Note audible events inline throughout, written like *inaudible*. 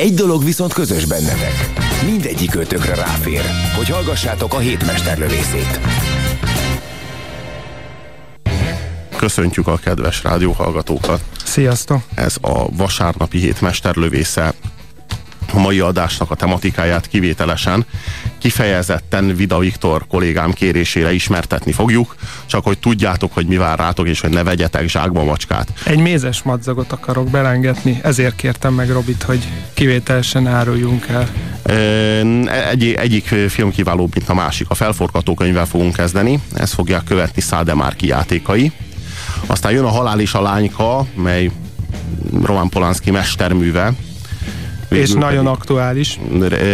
Egy dolog viszont közös bennetek. Mindegyik ötökre ráfér, hogy hallgassátok a hétmesterlövészét. Köszöntjük a kedves rádióhallgatókat. Sziasztok! Ez a vasárnapi hét mesterlövésze a mai adásnak a tematikáját kivételesen kifejezetten Vida Viktor kollégám kérésére ismertetni fogjuk, csak hogy tudjátok, hogy mi vár rátok, és hogy ne vegyetek zsákba macskát. Egy mézes madzagot akarok belengetni, ezért kértem meg Robit, hogy kivételesen áruljunk el. Egy, egyik film kiválóbb, mint a másik. A felforgatókönyvvel fogunk kezdeni, ezt fogják követni Szádemárki játékai. Aztán jön a Halál és a lányka, mely Roman Polanski mesterműve, és nagyon aktuális.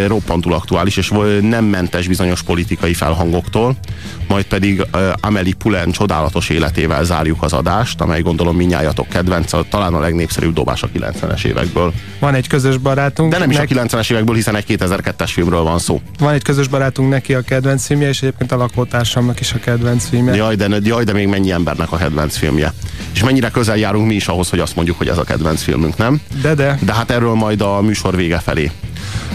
Roppantul aktuális, és nem mentes bizonyos politikai felhangoktól. Majd pedig uh, Amelie Poulain csodálatos életével zárjuk az adást, amely gondolom minnyájatok kedvenc, talán a legnépszerűbb dobás a 90-es évekből. Van egy közös barátunk. De nem is a 90-es évekből, hiszen egy 2002-es filmről van szó. Van egy közös barátunk neki a kedvenc filmje, és egyébként a lakótársamnak is a kedvenc filmje. Jaj, de, jaj, de még mennyi embernek a kedvenc filmje. És mennyire közel járunk mi is ahhoz, hogy azt mondjuk, hogy ez a kedvenc filmünk, nem? De, de. De hát erről majd a műsor vége felé.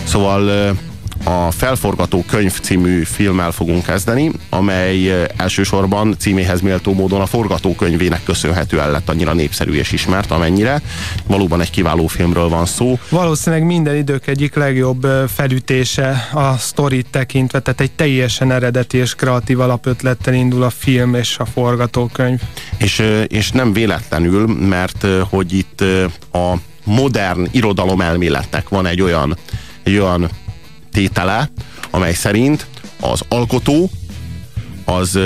Szóval a Felforgató könyv című filmmel fogunk kezdeni, amely elsősorban címéhez méltó módon a forgatókönyvének köszönhetően lett annyira népszerű és ismert, amennyire. Valóban egy kiváló filmről van szó. Valószínűleg minden idők egyik legjobb felütése a sztorit tekintve, tehát egy teljesen eredeti és kreatív alapötlettel indul a film és a forgatókönyv. És, és nem véletlenül, mert hogy itt a modern irodalomelméletnek van egy olyan, egy olyan tétele, amely szerint az alkotó az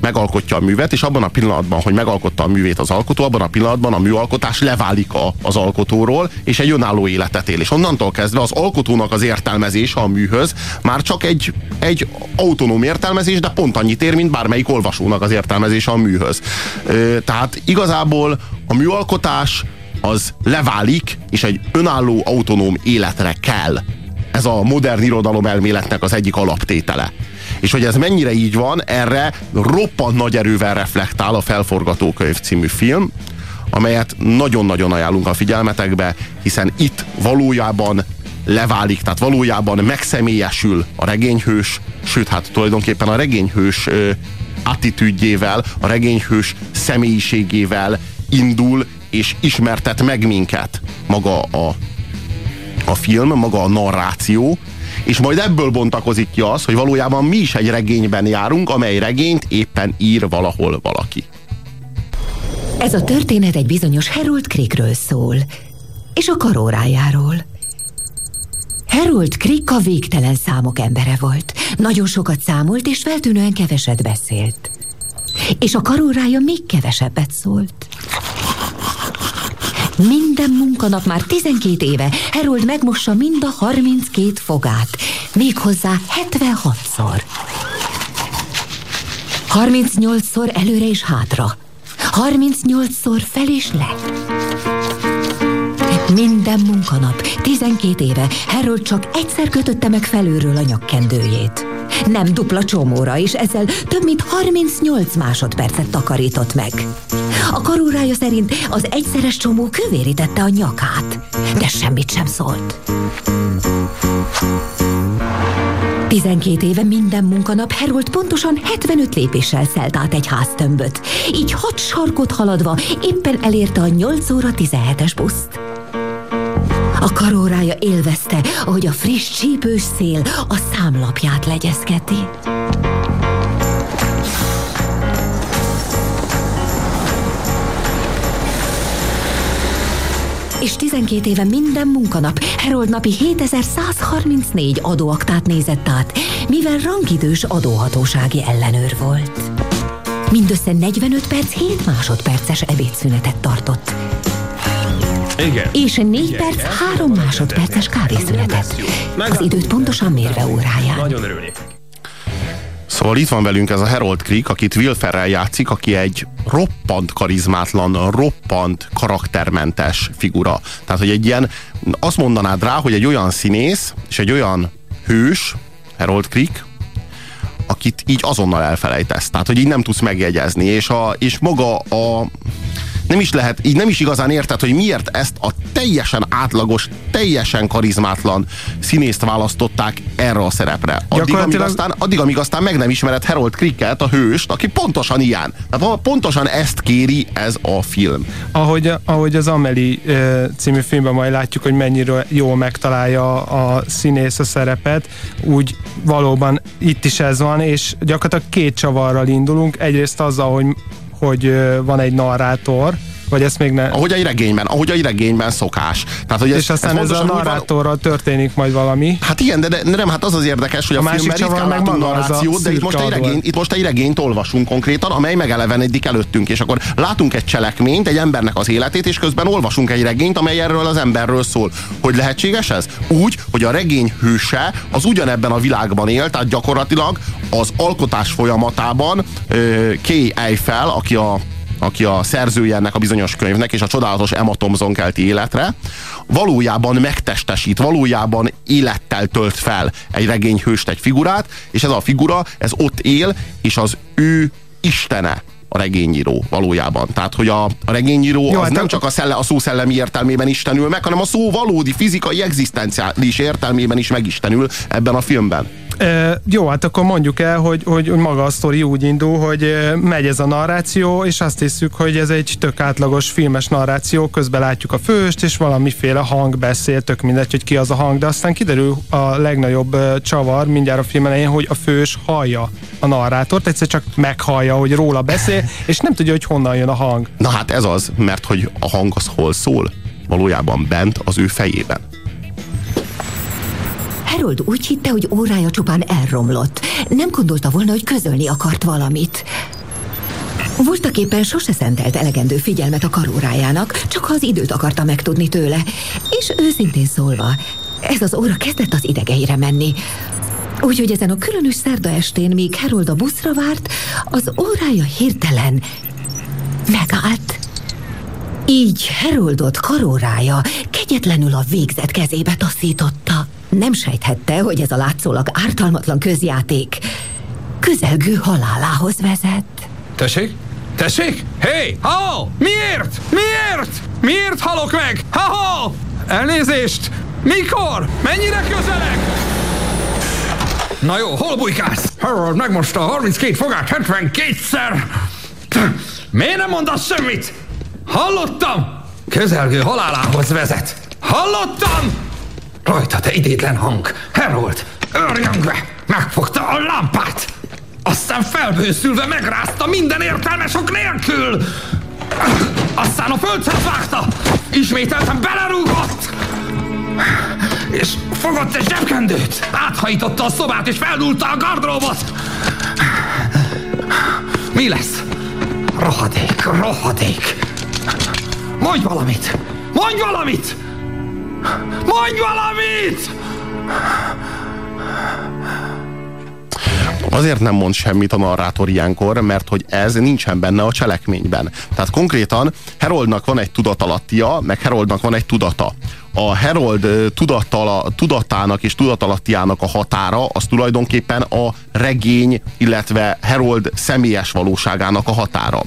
megalkotja a művet, és abban a pillanatban, hogy megalkotta a művét az alkotó, abban a pillanatban a műalkotás leválik a, az alkotóról, és egy önálló életet él. És onnantól kezdve az alkotónak az értelmezése a műhöz már csak egy, egy autonóm értelmezés, de pont annyit ér, mint bármelyik olvasónak az értelmezése a műhöz. Tehát igazából a műalkotás az leválik, és egy önálló, autonóm életre kell. Ez a modern irodalom elméletnek az egyik alaptétele. És hogy ez mennyire így van, erre roppant nagy erővel reflektál a Felforgatókönyv című film, amelyet nagyon-nagyon ajánlunk a figyelmetekbe, hiszen itt valójában leválik, tehát valójában megszemélyesül a regényhős, sőt, hát tulajdonképpen a regényhős attitűdjével, a regényhős személyiségével indul és ismertet meg minket maga a, a film, maga a narráció, és majd ebből bontakozik ki az, hogy valójában mi is egy regényben járunk, amely regényt éppen ír valahol valaki. Ez a történet egy bizonyos Harold Crickről szól, és a karórájáról. Harold Crick a végtelen számok embere volt. Nagyon sokat számolt, és feltűnően keveset beszélt. És a karórája még kevesebbet szólt. Minden munkanap már 12 éve Harold megmossa mind a 32 fogát, méghozzá 76-szor. 38-szor előre és hátra, 38-szor fel és le. Minden munkanap, 12 éve Harold csak egyszer kötötte meg felülről a nyakkendőjét. Nem dupla csomóra, és ezzel több mint 38 másodpercet takarított meg. A karórája szerint az egyszeres csomó kövérítette a nyakát, de semmit sem szólt. 12 éve minden munkanap Harold pontosan 75 lépéssel szelt át egy háztömböt. Így hat sarkot haladva éppen elérte a 8 óra 17-es buszt. A karórája élvezte, ahogy a friss csípős szél a számlapját legyezgeti. és 12 éve minden munkanap Herold napi 7134 adóaktát nézett át, mivel rangidős adóhatósági ellenőr volt. Mindössze 45 perc 7 másodperces ebédszünetet tartott. Igen. És 4 perc 3 másodperces kávészünetet. Az időt pontosan mérve óráján. Nagyon örülnék. Szóval itt van velünk ez a Harold Creek, akit Will Ferrell játszik, aki egy roppant karizmátlan, roppant karaktermentes figura. Tehát, hogy egy ilyen, azt mondanád rá, hogy egy olyan színész, és egy olyan hős, Harold Creek, akit így azonnal elfelejtesz. Tehát, hogy így nem tudsz megjegyezni, és, a, és maga a nem is lehet, így nem is igazán érted, hogy miért ezt a teljesen átlagos, teljesen karizmátlan színészt választották erre a szerepre. Addig, amíg aztán, addig, amíg aztán meg nem ismered Harold Cricket, a hőst, aki pontosan ilyen. Tehát pontosan ezt kéri ez a film. Ahogy, ahogy az Ameli című filmben majd látjuk, hogy mennyire jól megtalálja a színész a szerepet, úgy valóban itt is ez van, és gyakorlatilag két csavarral indulunk. Egyrészt azzal, hogy hogy van egy narrátor, vagy ezt még ne... Ahogy egy regényben, ahogy egy regényben szokás. Tehát, hogy ez, és aztán ez, ez a narrátorral történik majd valami. Hát igen, de, de nem, hát az az érdekes, hogy a, a filmben ritkán látunk narrációt, de itt most, egy regényt, itt most egy regényt olvasunk konkrétan, amely megelevenedik előttünk, és akkor látunk egy cselekményt, egy embernek az életét, és közben olvasunk egy regényt, amely erről az emberről szól. Hogy lehetséges ez? Úgy, hogy a regény hőse az ugyanebben a világban él, tehát gyakorlatilag az alkotás folyamatában Kay Eiffel, aki a aki a szerzője ennek a bizonyos könyvnek, és a csodálatos Emma Thompson kelti életre, valójában megtestesít, valójában élettel tölt fel egy regényhőst, egy figurát, és ez a figura, ez ott él, és az ő istene a regényíró valójában. Tehát, hogy a, a regényíró Jó, az hát nem csak a, szelle, a szó szellemi értelmében istenül meg, hanem a szó valódi fizikai egzisztenciális értelmében is megistenül ebben a filmben. E, jó, hát akkor mondjuk el, hogy, hogy maga a sztori úgy indul, hogy megy ez a narráció, és azt hiszük, hogy ez egy tök átlagos filmes narráció, közben látjuk a főst, és valamiféle hang beszél, tök mindegy, hogy ki az a hang, de aztán kiderül a legnagyobb csavar mindjárt a film elején, hogy a fős hallja a narrátort, egyszer csak meghallja, hogy róla beszél, és nem tudja, hogy honnan jön a hang. Na hát ez az, mert hogy a hang az hol szól? Valójában bent az ő fejében. Harold úgy hitte, hogy órája csupán elromlott. Nem gondolta volna, hogy közölni akart valamit. Voltak éppen sose szentelt elegendő figyelmet a karórájának, csak ha az időt akarta megtudni tőle. És őszintén szólva, ez az óra kezdett az idegeire menni. Úgyhogy ezen a különös szerda estén, míg Harold a buszra várt, az órája hirtelen megállt. Így Haroldot karórája kegyetlenül a végzet kezébe taszította. Nem sejthette, hogy ez a látszólag ártalmatlan közjáték közelgő halálához vezet. Tessék? Tessék? Hé! Hey! Ha! Miért? Miért? Miért halok meg? Ha, ha! Elnézést! Mikor? Mennyire közelek? Na jó, hol bujkálsz? Harold megmosta a 32 fogát 72-szer! Miért nem mondasz semmit? Hallottam! Közelgő halálához vezet! Hallottam! Rajta, te idétlen hang! Harold, örjöngve, megfogta a lámpát! Aztán felbőszülve megrázta minden értelmesok nélkül! Aztán a földhez vágta! Ismételten belerúgott! És fogott egy zsebkendőt! Áthajította a szobát és feldulta a gardróbot! Mi lesz? Rohadék, rohadék! Mondj valamit! Mondj valamit! Mondj valamit! Azért nem mond semmit a narrátor ilyenkor, mert hogy ez nincsen benne a cselekményben. Tehát konkrétan Haroldnak van egy tudatalattia, meg Haroldnak van egy tudata. A Harold tudatala, tudatának és tudatalattiának a határa az tulajdonképpen a regény, illetve Harold személyes valóságának a határa.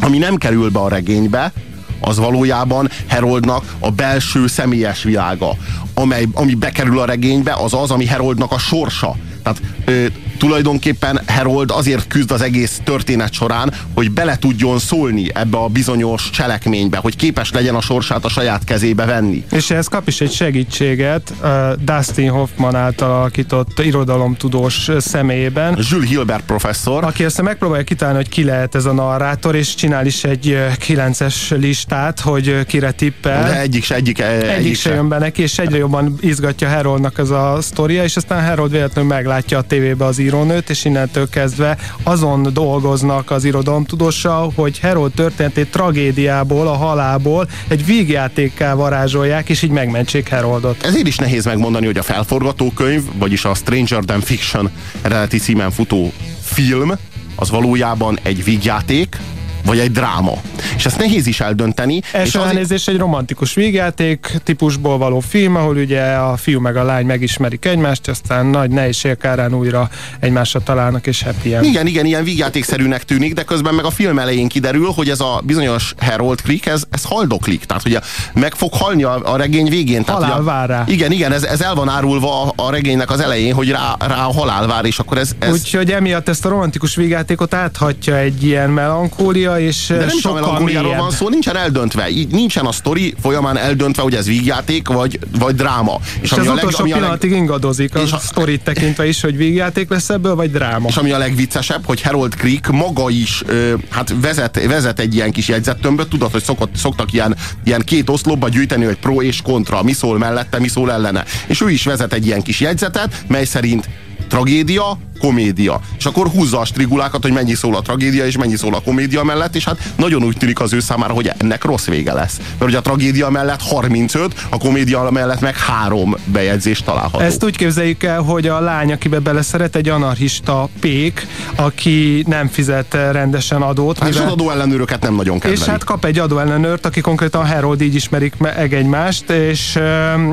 Ami nem kerül be a regénybe, az valójában Heroldnak a belső személyes világa. Amely, ami bekerül a regénybe, az az, ami Heroldnak a sorsa. dat eh, tulajdonképpen Herold azért küzd az egész történet során, hogy bele tudjon szólni ebbe a bizonyos cselekménybe, hogy képes legyen a sorsát a saját kezébe venni. És ehhez kap is egy segítséget uh, Dustin Hoffman által alakított irodalomtudós személyében. Jules Hilbert professzor. Aki ezt megpróbálja kitalálni, hogy ki lehet ez a narrátor, és csinál is egy kilences listát, hogy kire tippel. De egyik se, egyik, egyik, egyik se jön be neki, és egyre jobban izgatja Haroldnak ez a sztoria, és aztán Harold véletlenül meglátja a tévébe az ír írónőt, és innentől kezdve azon dolgoznak az irodalomtudóssal, hogy Herold történetét tragédiából, a halálból egy vígjátékká varázsolják, és így megmentsék Heroldot. Ezért is nehéz megmondani, hogy a felforgatókönyv, vagyis a Stranger Than Fiction eredeti címen futó film, az valójában egy vígjáték, vagy egy dráma. És ezt nehéz is eldönteni. Első és elnézés egy romantikus vígjáték típusból való film, ahol ugye a fiú meg a lány megismerik egymást, aztán nagy nehézség kárán újra egymásra találnak, és happy end. Igen, igen, ilyen vígjátékszerűnek tűnik, de közben meg a film elején kiderül, hogy ez a bizonyos Harold Creek, ez, ez haldoklik. Tehát ugye meg fog halni a, a regény végén. Tehát, Halál ugye, vár rá. Igen, igen, ez, ez el van árulva a, a regénynek az elején, hogy rá, rá a halál vár, és akkor ez... ez Úgyhogy emiatt ezt a romantikus vígjátékot áthatja egy ilyen melankólia, és de nem a sokkal melankóliáról mélyebb. van szó, nincsen eldöntve. Így nincsen a sztori folyamán eldöntve, hogy ez vígjáték vagy, vagy dráma. És az a utolsó ami a leg, pillanatig ingadozik és a a- sztorit tekintve is, hogy vígjáték lesz ebből, vagy dráma. és ami a legviccesebb, hogy Harold Creek maga is ö, hát vezet, vezet egy ilyen kis jegyzettömböt, tudod, hogy szokott, szoktak ilyen, ilyen két oszlopba gyűjteni, hogy pro és kontra, mi szól mellette, mi szól ellene. És ő is vezet egy ilyen kis jegyzetet, mely szerint tragédia, komédia. És akkor húzza a strigulákat, hogy mennyi szól a tragédia, és mennyi szól a komédia mellett, és hát nagyon úgy tűnik az ő számára, hogy ennek rossz vége lesz. Mert hogy a tragédia mellett 35, a komédia mellett meg három bejegyzés található. Ezt úgy képzeljük el, hogy a lány, akibe beleszeret, egy anarchista pék, aki nem fizet rendesen adót. Hát és mivel- az adóellenőröket nem nagyon kedveli. És hát kap egy adóellenőrt, aki konkrétan Harold így ismerik meg egymást, és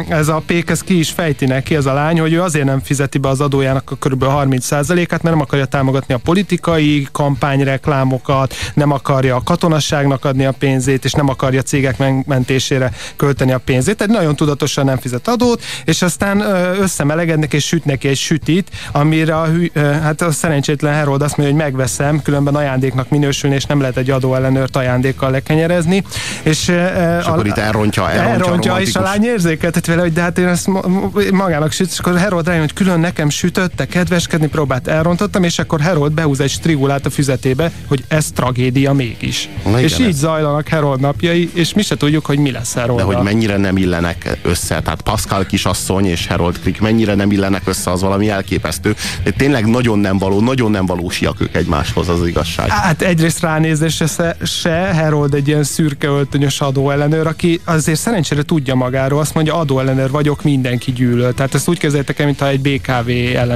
ez a pék ez ki is fejti neki, ez a lány, hogy ő azért nem fizeti be az adójának kb. 30%-át, mert nem akarja támogatni a politikai kampányreklámokat, nem akarja a katonasságnak adni a pénzét, és nem akarja cégek megmentésére költeni a pénzét. Tehát nagyon tudatosan nem fizet adót, és aztán összemelegednek és süt neki egy sütit, amire a, hű, hát a szerencsétlen Harold azt mondja, hogy megveszem, különben ajándéknak minősülni, és nem lehet egy adóellenőrt ajándékkal lekenyerezni. És, És akkor itt elrontja, elrontja, elrontja a és a lány érzékeltet vele, hogy de hát én ezt ma- magának süt, és akkor Harold rájön, hogy külön nekem sütötte, kedveskedni próbált, elrontottam, és akkor Harold behúz egy strigulát a füzetébe, hogy ez tragédia mégis. Na igen, és így ez- zajlanak Harold napjai, és mi se tudjuk, hogy mi lesz Harold. De hogy mennyire nem illenek össze, tehát Pascal kisasszony és Harold Crick mennyire nem illenek össze, az valami elképesztő. De tényleg nagyon nem való, nagyon nem valósiak ők egymáshoz, az az igazság. Hát egyrészt ránézésre se, se Harold egy ilyen szürke öltönyös adóellenőr, aki azért szerencsére tudja magáról, azt mondja, adóellenőr vagyok, mindenki gyűlöl. Tehát ezt úgy kezeljétek el, mintha egy BKV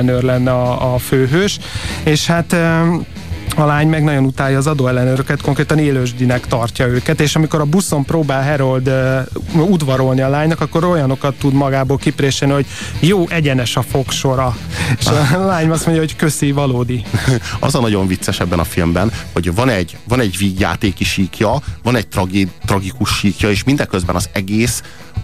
ellenőr lenne a, a főhős. És hát a lány meg nagyon utálja az adóellenőröket, konkrétan élősdinek tartja őket, és amikor a buszon próbál Harold uh, udvarolni a lánynak, akkor olyanokat tud magából kipréselni, hogy jó, egyenes a fogsora. És a lány azt mondja, hogy köszi, valódi. *laughs* Az a nagyon vicces ebben a filmben, hogy van egy, van egy vígjátéki síkja, van egy tragéd, tragikus síkja, és mindeközben az egész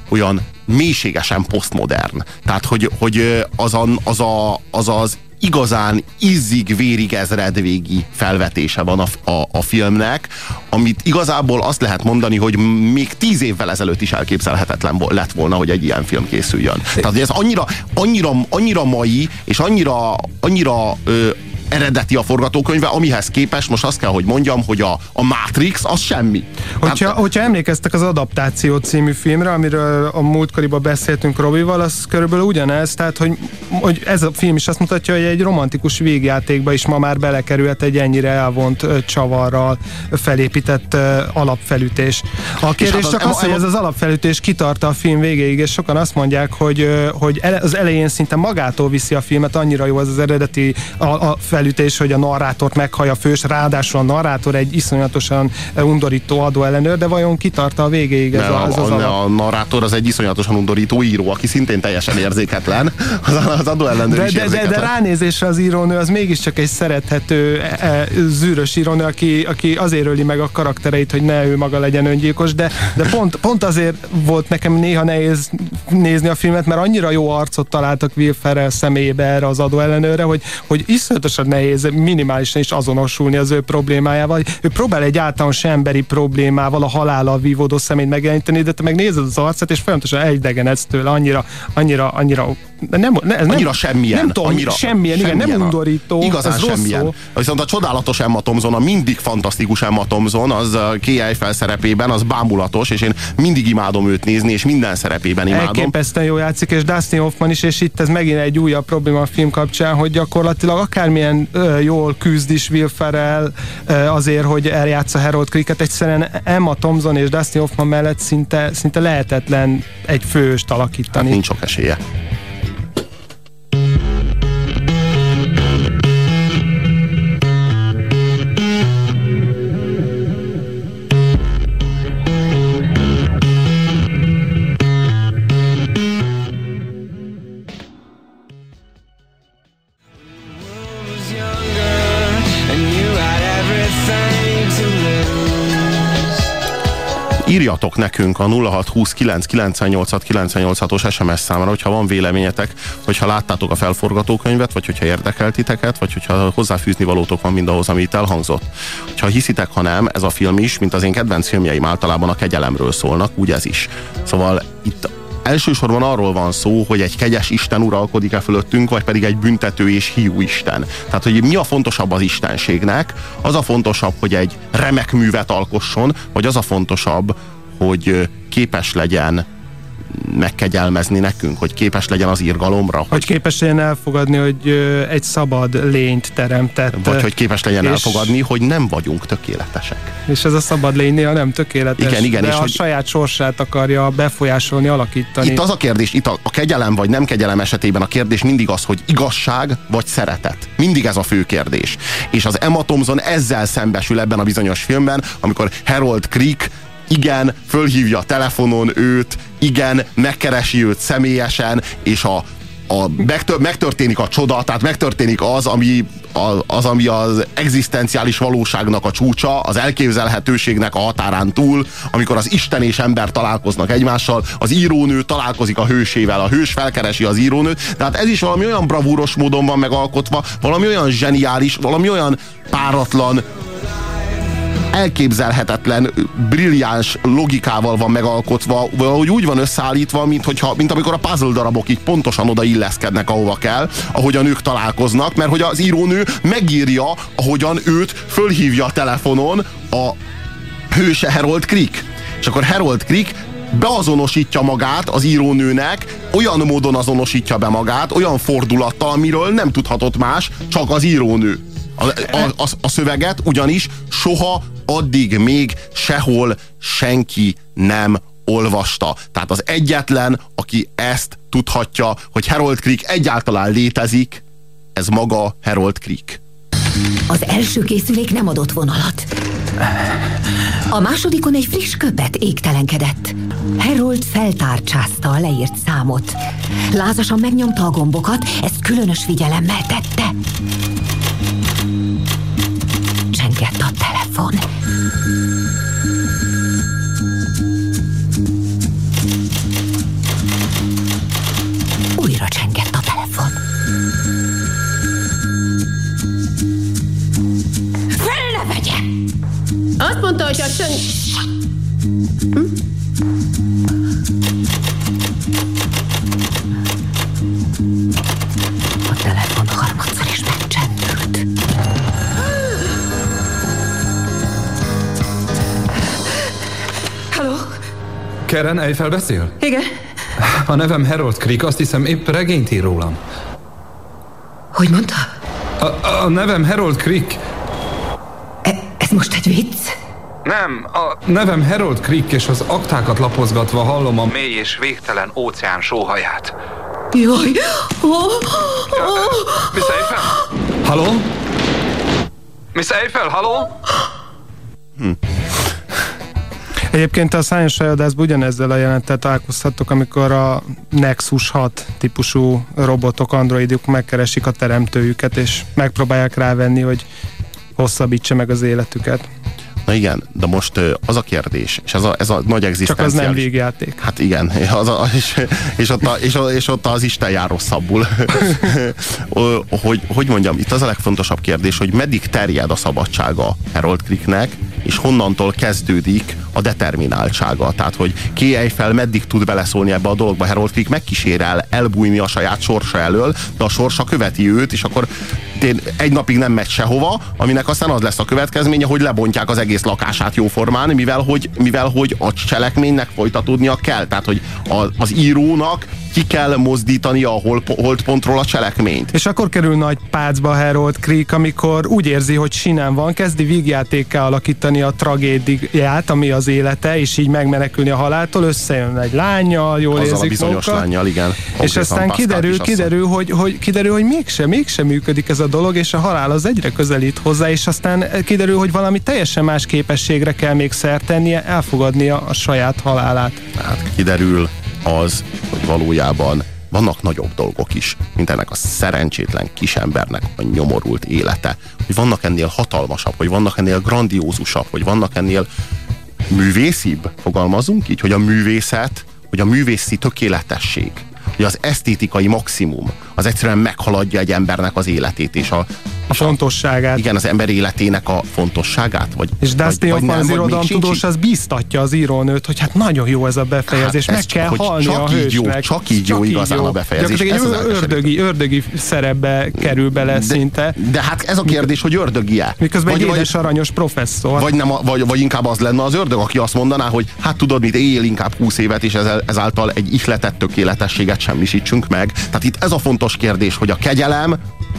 olyan mélységesen posztmodern. Tehát, hogy, hogy az, a, az, a, az az igazán izzig-vérig ezredvégi felvetése van a, a, a filmnek, amit igazából azt lehet mondani, hogy még tíz évvel ezelőtt is elképzelhetetlen lett volna, hogy egy ilyen film készüljön. Tehát, hogy ez annyira, annyira, annyira mai, és annyira, annyira ö, eredeti a forgatókönyve, amihez képest most azt kell, hogy mondjam, hogy a, a Matrix az semmi. Hogyha, Tehát- hogyha emlékeztek az Adaptáció című filmre, amiről a múltkoriban beszéltünk Robival, az körülbelül ugyanez, tehát hogy, hogy ez a film is azt mutatja, hogy egy romantikus végjátékba is ma már belekerülhet egy ennyire elvont csavarral felépített alapfelütés. A kérdés hát az csak az, hogy ez az alapfelütés kitart a film végéig, és sokan azt mondják, hogy, hogy az elején szinte magától viszi a filmet, annyira jó az az eredeti a, a felütés, hogy a narrátort meghallja a fős, ráadásul a narrátor egy iszonyatosan ö, undorító adóellenőr, de vajon kitart a végéig ez, De a, ez az a, alap? a, a narrátor az egy iszonyatosan undorító író, aki szintén teljesen érzéketlen. *laughs* Az, az adóellenőr De, is de, de, de ránézésre az írónő az mégiscsak egy szerethető, e, e, zűrös írónő, aki, aki azért öli meg a karaktereit, hogy ne ő maga legyen öngyilkos, de, de pont, pont azért volt nekem néha nehéz nézni a filmet, mert annyira jó arcot találtak Will Ferrell személyébe erre az adóellenőre, hogy, hogy iszonyatosan nehéz minimálisan is azonosulni az ő problémájával. Ő próbál egy általános emberi problémával, a halállal vívódó szemét megjeleníteni, de te megnézed az arcát, és folyamatosan egydegenedsz tőle, annyira, annyira, annyira nem, ne, ez Annyira nem, semmilyen. Nem tudom, annyira, semmilyen, igen, nem semmilyen a- undorító. Igazán ez rossz semmilyen. szó. Viszont a csodálatos Emma Thompson, a mindig fantasztikus Emma Thompson, az a K. Eiffel szerepében, az bámulatos, és én mindig imádom őt nézni, és minden szerepében imádom. Elképesztően jó játszik, és Dustin Hoffman is, és itt ez megint egy újabb probléma a film kapcsán, hogy gyakorlatilag akármilyen ö, jól küzd is Will Ferrell ö, azért, hogy eljátsza Harold Cricket, egyszerűen Emma Thompson és Dustin Hoffman mellett szinte, szinte lehetetlen egy főst alakítani. Nincs sok esélye. Írjatok nekünk a 0629986986-os SMS számra, hogyha van véleményetek, hogyha láttátok a felforgatókönyvet, vagy hogyha érdekel titeket, vagy hogyha hozzáfűzni valótok van mindahhoz, ami itt elhangzott. Ha hiszitek, ha nem, ez a film is, mint az én kedvenc filmjeim általában a kegyelemről szólnak, úgy ez is. Szóval itt elsősorban arról van szó, hogy egy kegyes Isten uralkodik-e fölöttünk, vagy pedig egy büntető és hiú Isten. Tehát, hogy mi a fontosabb az Istenségnek? Az a fontosabb, hogy egy remek művet alkosson, vagy az a fontosabb, hogy képes legyen megkegyelmezni nekünk, hogy képes legyen az írgalomra, Hogy hogy, képes legyen elfogadni, hogy egy szabad lényt teremtett. vagy hogy képes legyen és- elfogadni, hogy nem vagyunk tökéletesek. És ez a szabad lény néha nem tökéletes. Igen, igen, de és a hogy- saját sorsát akarja befolyásolni, alakítani. Itt az a kérdés, itt a, a kegyelem vagy nem kegyelem esetében a kérdés mindig az, hogy igazság vagy szeretet. Mindig ez a fő kérdés. És az Emma Thompson ezzel szembesül ebben a bizonyos filmben, amikor Harold Creek igen, fölhívja a telefonon őt, igen, megkeresi őt személyesen, és a, a megtör, megtörténik a csoda, tehát megtörténik az, ami, az, ami az egzisztenciális valóságnak a csúcsa, az elképzelhetőségnek a határán túl, amikor az Isten és ember találkoznak egymással, az írónő találkozik a hősével, a hős felkeresi az írónőt, tehát ez is valami olyan bravúros módon van megalkotva, valami olyan zseniális, valami olyan páratlan, elképzelhetetlen, brilliáns logikával van megalkotva, valahogy úgy van összeállítva, mint, hogyha, mint amikor a puzzle darabok így pontosan oda illeszkednek, ahova kell, ahogy a nők találkoznak, mert hogy az írónő megírja, ahogyan őt fölhívja a telefonon a hőse Harold Creek. És akkor Harold Creek beazonosítja magát az írónőnek, olyan módon azonosítja be magát, olyan fordulattal, amiről nem tudhatott más, csak az írónő. A, a, a, a szöveget ugyanis soha addig még sehol senki nem olvasta. Tehát az egyetlen, aki ezt tudhatja, hogy Harold Creek egyáltalán létezik, ez maga Harold Creek. Az első készülék nem adott vonalat. A másodikon egy friss köpet égtelenkedett. Harold feltárcsázta a leírt számot. Lázasan megnyomta a gombokat, ezt különös figyelemmel tette. Csengett a telefon. Újra csengett a telefon. Fel ne vegye! Azt mondta, hogy a csöng... A Keren Eiffel beszél? Igen? A nevem Harold Creek, azt hiszem épp regényt ír rólam. Hogy mondta? A, a nevem Harold Creek. E, ez most egy vicc? Nem, a nevem Harold Creek, és az aktákat lapozgatva hallom a mély és végtelen óceán sóhaját. Jaj! Oh, oh. Miss Eiffel? Halló? Miss Eiffel, halló? Egyébként a Science Sajadászban ugyanezzel a jelenettel találkozhattok, amikor a Nexus 6 típusú robotok, androidok megkeresik a teremtőjüket, és megpróbálják rávenni, hogy hosszabbítsa meg az életüket. Na igen, de most az a kérdés, és ez a, ez a nagy Csak az egzisztenciális... nem végjáték. Hát igen, *laughs* az a, és, és, ott a, és, o- és ott az Isten jár rosszabbul. *laughs* Hogy, hogy mondjam, itt az a legfontosabb kérdés, hogy meddig terjed a szabadsága Harold Cricknek, és honnantól kezdődik a determináltsága. Tehát, hogy K. Eiffel meddig tud beleszólni ebbe a dologba. Harold Crick megkísérel elbújni a saját sorsa elől, de a sorsa követi őt, és akkor egy napig nem megy sehova, aminek aztán az lesz a következménye, hogy lebontják az egész lakását jóformán, mivel hogy, mivel hogy a cselekménynek folytatódnia kell. Tehát, hogy a, az írónak ki kell mozdítani a holdpontról a cselekményt. És akkor kerül nagy pácba Harold Creek, amikor úgy érzi, hogy sinem van, kezdi vígjátékkel alakítani a tragédiát, ami az élete, és így megmenekülni a haláltól, összejön egy lányjal, jól Azzal érzik a bizonyos magukat. lányjal, igen. És aztán kiderül, kiderül, hogy, hogy, kiderül, hogy mégsem, mégsem működik ez a dolog, és a halál az egyre közelít hozzá, és aztán kiderül, hogy valami teljesen más képességre kell még szert tennie, elfogadnia a saját halálát. Hát kiderül az, hogy valójában vannak nagyobb dolgok is, mint ennek a szerencsétlen kisembernek a nyomorult élete. Hogy vannak ennél hatalmasabb, hogy vannak ennél grandiózusabb, hogy vannak ennél művészibb, fogalmazunk így, hogy a művészet, hogy a művészi tökéletesség, hogy az esztétikai maximum, az egyszerűen meghaladja egy embernek az életét, és a, a fontosságát. Igen, az ember életének a fontosságát. Vagy, és Dustin Hoffman az irodalomtudós, az biztatja az írónőt, hogy hát nagyon jó ez a befejezés, hát meg kell halni csak a így hősnek. Jó, csak így csak jó igazán jó. a befejezés. Ez egy ördögi, ördögi szerepbe kerül bele de, szinte. De hát ez a kérdés, hogy ördögi-e? Miközben vagy, egy édes aranyos professzor. Vagy, nem, vagy, vagy inkább az lenne az ördög, aki azt mondaná, hogy hát tudod mit, éljél inkább 20 évet, és ezáltal egy ihletett tökéletességet semmisítsünk meg. Tehát itt ez a fontos kérdés, hogy a kegyelem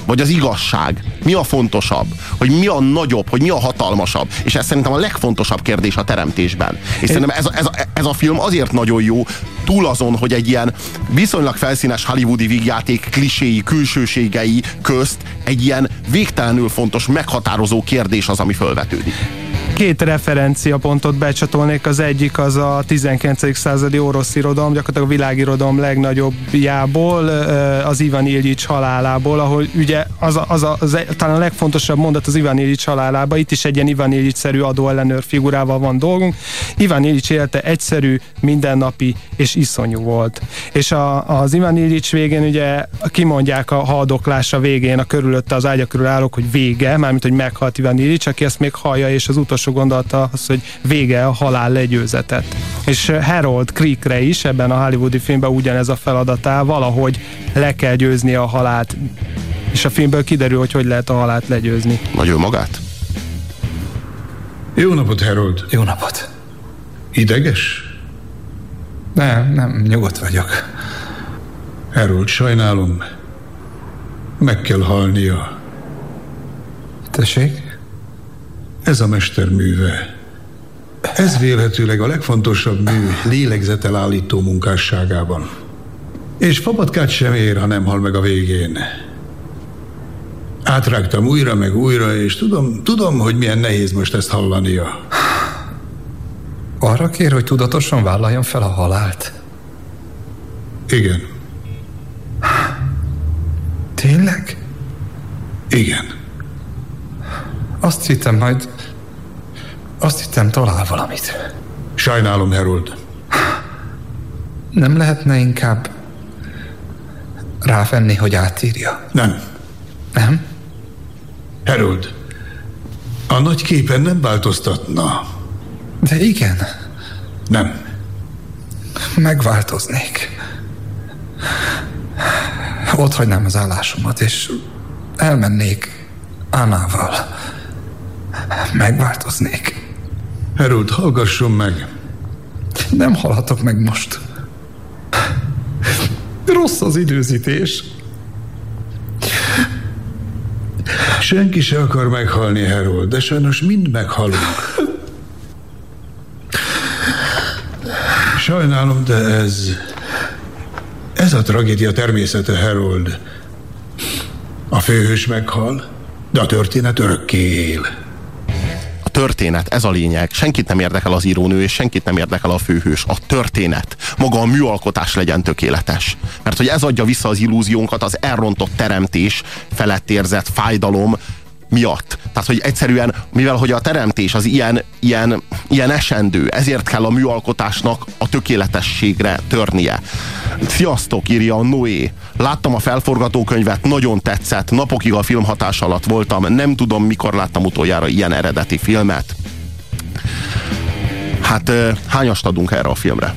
vagy az igazság? Mi a fontosabb? Hogy mi a nagyobb? Hogy mi a hatalmasabb? És ez szerintem a legfontosabb kérdés a teremtésben. És szerintem ez a, ez, ez a film azért nagyon jó, túl azon, hogy egy ilyen viszonylag felszínes hollywoodi vígjáték kliséi, külsőségei közt egy ilyen végtelenül fontos, meghatározó kérdés az, ami fölvetődik két referenciapontot becsatolnék, az egyik az a 19. századi orosz irodalom, gyakorlatilag a világirodalom legnagyobbjából, az Ivan Ilyics halálából, ahol ugye az, a, az, a, az, talán a legfontosabb mondat az Ivan Ilyics halálába, itt is egy ilyen Ivan Ilyics-szerű adóellenőr figurával van dolgunk. Ivan Ilyics élete egyszerű, mindennapi és iszonyú volt. És a, az Ivan Ilyics végén ugye kimondják a haldoklása végén a körülötte az ágya körül állók, hogy vége, mármint hogy meghalt Ivan Ilyics, aki ezt még hallja, és az utolsó gondolta az, hogy vége a halál legyőzetet. És Harold Creekre is ebben a hollywoodi filmben ugyanez a feladatá, valahogy le kell győzni a halált. És a filmből kiderül, hogy hogy lehet a halált legyőzni. Vagy ő magát? Jó napot, Harold. Jó napot. Ideges? Nem, nem, nyugodt vagyok. Harold, sajnálom. Meg kell halnia. Tessék? Ez a mesterműve. Ez vélhetőleg a legfontosabb mű lélegzetelállító munkásságában. És fabatkát sem ér, ha nem hal meg a végén. Átrágtam újra meg újra, és tudom, tudom, hogy milyen nehéz most ezt hallania. Arra kér, hogy tudatosan vállaljam fel a halált? Igen. Tényleg? Igen. Azt hittem majd... Azt hittem talál valamit. Sajnálom, Harold. Nem lehetne inkább rávenni, hogy átírja? Nem. Nem? Harold, a nagy képen nem változtatna. De igen. Nem. Megváltoznék. Ott hagynám az állásomat, és elmennék Annával. Megváltoznék. Harold, hallgasson meg. Nem hallhatok meg most. Rossz az időzítés. Senki se akar meghalni, Harold, de sajnos mind meghalunk. Sajnálom, de ez... Ez a tragédia természete, Harold. A főhős meghal, de a történet örökké él történet, ez a lényeg. Senkit nem érdekel az írónő, és senkit nem érdekel a főhős. A történet, maga a műalkotás legyen tökéletes. Mert hogy ez adja vissza az illúziónkat, az elrontott teremtés felett érzett fájdalom, miatt. Tehát, hogy egyszerűen, mivel hogy a teremtés az ilyen, ilyen, ilyen esendő, ezért kell a műalkotásnak a tökéletességre törnie. Sziasztok, írja a Noé. Láttam a felforgatókönyvet, nagyon tetszett, napokig a film hatás alatt voltam, nem tudom, mikor láttam utoljára ilyen eredeti filmet. Hát hányast adunk erre a filmre?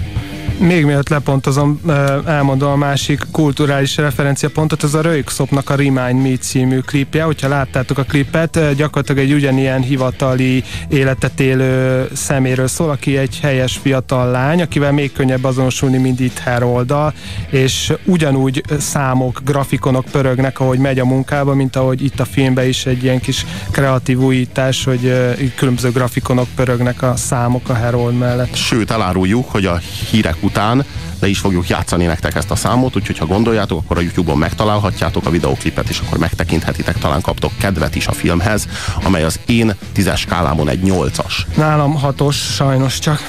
Még mielőtt lepontozom, elmondom a másik kulturális referenciapontot, ez a Röjkszopnak a Remind Me című klipje. Hogyha láttátok a klipet, gyakorlatilag egy ugyanilyen hivatali életet élő szeméről szól, aki egy helyes fiatal lány, akivel még könnyebb azonosulni, mint itt Haroldal, és ugyanúgy számok, grafikonok pörögnek, ahogy megy a munkába, mint ahogy itt a filmben is egy ilyen kis kreatív újítás, hogy különböző grafikonok pörögnek a számok a Harold mellett. Sőt, eláruljuk, hogy a hírek után le is fogjuk játszani nektek ezt a számot, úgyhogy ha gondoljátok, akkor a YouTube-on megtalálhatjátok a videoklipet, és akkor megtekinthetitek, talán kaptok kedvet is a filmhez, amely az én tízes skálámon egy nyolcas. Nálam hatos, sajnos csak.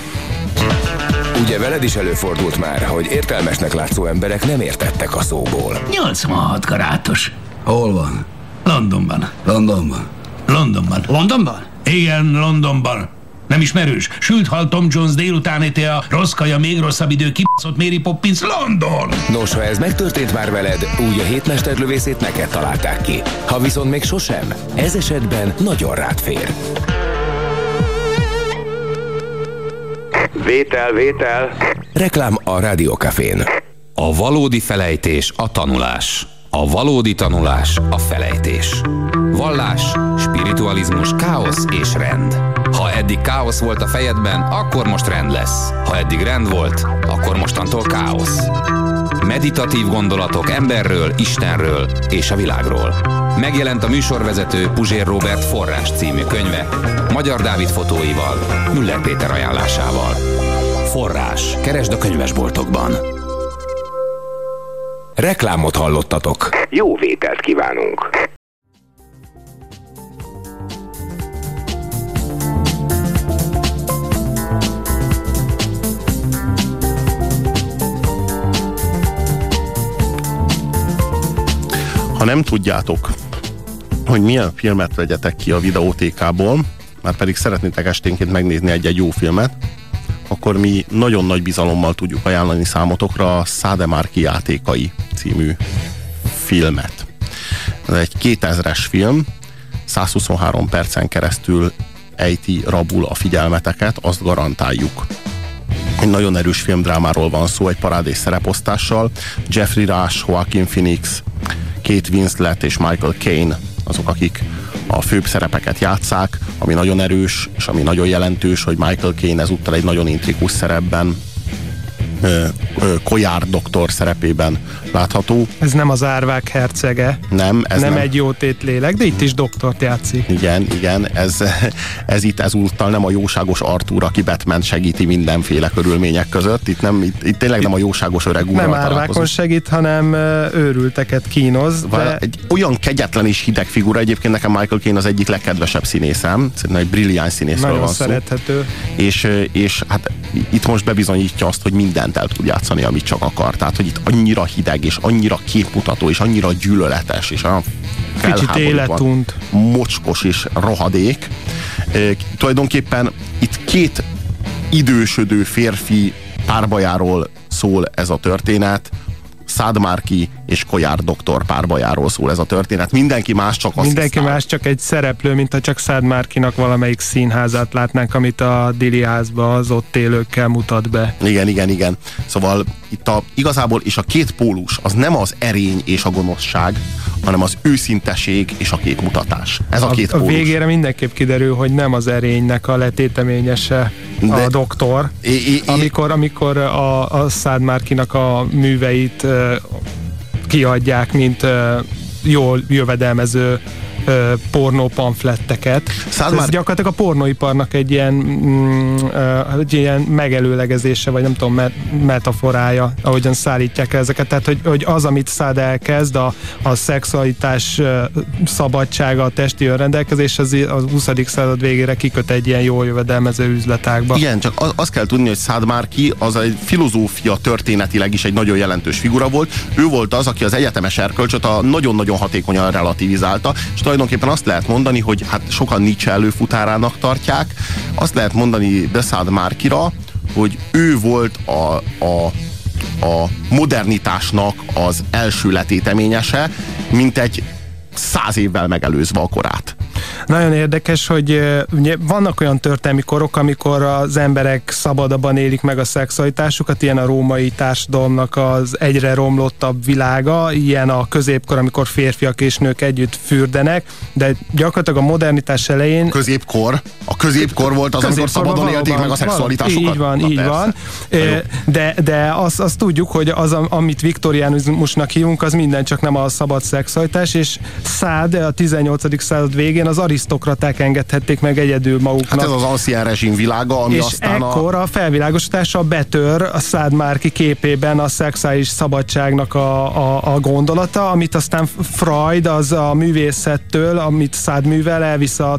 Ugye veled is előfordult már, hogy értelmesnek látszó emberek nem értettek a szóból. 86 karátos. Hol van? Londonban. Londonban? Londonban. Londonban? Igen, Londonban. Nem ismerős? Sült hal Tom Jones délután éte a rossz kaja, még rosszabb idő, kibaszott Mary Poppins, London! Nos, ha ez megtörtént már veled, úgy a hétmesterlövészét neked találták ki. Ha viszont még sosem, ez esetben nagyon rád fér. Vétel, vétel. Reklám a Rádiókafén. A valódi felejtés a tanulás. A valódi tanulás a felejtés. Vallás, spiritualizmus, káosz és rend. Eddig káosz volt a fejedben, akkor most rend lesz. Ha eddig rend volt, akkor mostantól káosz. Meditatív gondolatok emberről, Istenről és a világról. Megjelent a műsorvezető Puzsér Robert Forrás című könyve, Magyar Dávid fotóival, Müller Péter ajánlásával. Forrás. Keresd a könyvesboltokban. Reklámot hallottatok. Jó vételt kívánunk. Ha nem tudjátok, hogy milyen filmet vegyetek ki a videótékából, már pedig szeretnétek esténként megnézni egy-egy jó filmet, akkor mi nagyon nagy bizalommal tudjuk ajánlani számotokra a Szádemárki játékai című filmet. Ez egy 2000-es film, 123 percen keresztül ejti rabul a figyelmeteket, azt garantáljuk. Egy nagyon erős filmdrámáról van szó, egy parádés szereposztással. Jeffrey Rush, Joaquin Phoenix, Kate Winslet és Michael Caine azok, akik a főbb szerepeket játszák, ami nagyon erős, és ami nagyon jelentős, hogy Michael Caine ezúttal egy nagyon intrikus szerepben Kojár doktor szerepében látható. Ez nem az árvák hercege. Nem, ez nem, nem. egy jótét lélek, de itt is doktort játszik. Igen, igen, ez, ez itt ezúttal nem a jóságos Artúr, aki Batman segíti mindenféle körülmények között. Itt, nem, itt, itt tényleg nem a jóságos öreg Nem árvákon segít, hanem őrülteket kínoz. De... Egy olyan kegyetlen és hideg figura, egyébként nekem Michael Caine az egyik legkedvesebb színészem. Szerintem egy brilliáns színészről Nagyon van szerethető. szó. És, és hát itt most bebizonyítja azt, hogy mindent el tud játszani, amit csak akar. Tehát, hogy itt annyira hideg, és annyira képmutató, és annyira gyűlöletes, és olyan Kicsit életunt. Mocskos és rohadék. E, tulajdonképpen itt két idősödő férfi párbajáról szól ez a történet. Szádmárki és Kojár doktor párbajáról szól ez a történet. Mindenki más csak azt Mindenki más csak egy szereplő, mint ha csak Szádmárkinak valamelyik színházát látnánk, amit a Dili házba az ott élőkkel mutat be. Igen, igen, igen. Szóval itt a, igazából, és a két pólus, az nem az erény és a gonoszság, hanem az őszinteség és a képmutatás. Ez a, a két a pólus. végére mindenképp kiderül, hogy nem az erénynek a letéteményese De, a doktor, é, é, amikor, amikor a, a Szádmárkinak a műveit kiadják, mint jól jövedelmező uh, pornó pamfletteket. Ez gyakorlatilag a pornóiparnak egy ilyen, mm, uh, egy ilyen megelőlegezése, vagy nem tudom, met- metaforája, ahogyan szállítják ezeket. Tehát, hogy, hogy az, amit Szád elkezd, a, a szexualitás uh, szabadsága, a testi önrendelkezés, az a 20. század végére kiköt egy ilyen jól jövedelmező üzletágba. Igen, csak az, azt kell tudni, hogy Szád Márki az egy filozófia történetileg is egy nagyon jelentős figura volt. Ő volt az, aki az egyetemes erkölcsöt a nagyon-nagyon hatékonyan relativizálta, és tulajdonképpen azt lehet mondani, hogy hát sokan Nietzsche előfutárának tartják, azt lehet mondani de Szád Márkira, hogy ő volt a, a, a modernitásnak az első letéteményese, mint egy száz évvel megelőzve a korát. Nagyon érdekes, hogy ugye vannak olyan történelmi korok, amikor az emberek szabadabban élik meg a szexualitásukat, ilyen a római társadalomnak az egyre romlottabb világa, ilyen a középkor, amikor férfiak és nők együtt fürdenek, de gyakorlatilag a modernitás elején Középkor? A középkor volt az, amikor szabadon élték meg a valóban, szexualitásukat? Így van, Na így persze. van. De, de azt, azt tudjuk, hogy az, am- amit viktoriánizmusnak hívunk, az minden csak nem a szabad szexualitás, és szád a 18. század végén az arisztokraták engedhették meg egyedül maguknak. Hát ez az ancien rezsim világa, ami és aztán a... ekkor a felvilágosítása betör a Szád Márki képében a szexuális szabadságnak a, a, a gondolata, amit aztán Freud az a művészettől, amit Szád művel elvisz a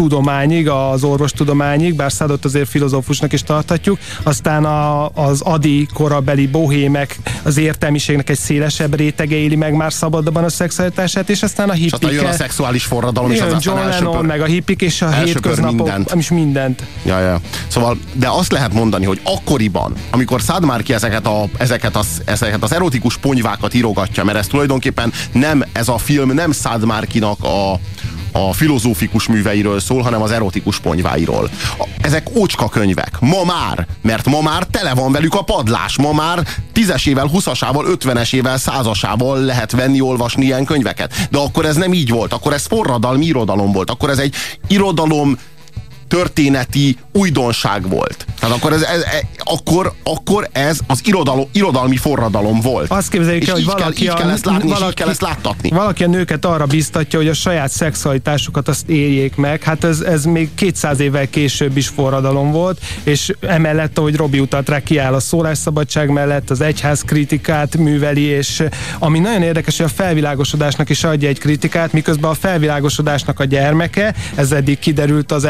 tudományig, az orvostudományig, bár Szádot azért filozófusnak is tarthatjuk, aztán a, az adi korabeli bohémek az értelmiségnek egy szélesebb rétege éli meg már szabadabban a szexualitását, és aztán a És aztán hippik. jön a szexuális forradalom, és az aztán John elsöpör. Lennon, meg a hippik, és a hétköznapok, mindent. és mindent. Ja, ja. Szóval, de azt lehet mondani, hogy akkoriban, amikor Szád Márki ezeket, a, ezeket, az, ezeket az erotikus ponyvákat írogatja, mert ez tulajdonképpen nem, ez a film nem Szád Márkinak a, a filozófikus műveiről szól, hanem az erotikus ponyváiról. Ezek ócska könyvek. Ma már, mert ma már tele van velük a padlás. Ma már tízesével, huszasával, ötvenesével, százasával lehet venni, olvasni ilyen könyveket. De akkor ez nem így volt. Akkor ez forradalmi irodalom volt. Akkor ez egy irodalom történeti újdonság volt. Tehát akkor ez, ez, ez akkor, akkor ez az irodalom, irodalmi forradalom volt. Azt képzeljük el, hogy valaki, kell, a, kell ezt látni, és így valaki, kell ezt láttatni. valaki a nőket arra biztatja, hogy a saját szexualitásukat azt éljék meg. Hát ez, ez még 200 évvel később is forradalom volt, és emellett, ahogy Robi utalt rá, kiáll a szólásszabadság mellett, az egyház kritikát műveli, és ami nagyon érdekes, hogy a felvilágosodásnak is adja egy kritikát, miközben a felvilágosodásnak a gyermeke, ez eddig kiderült az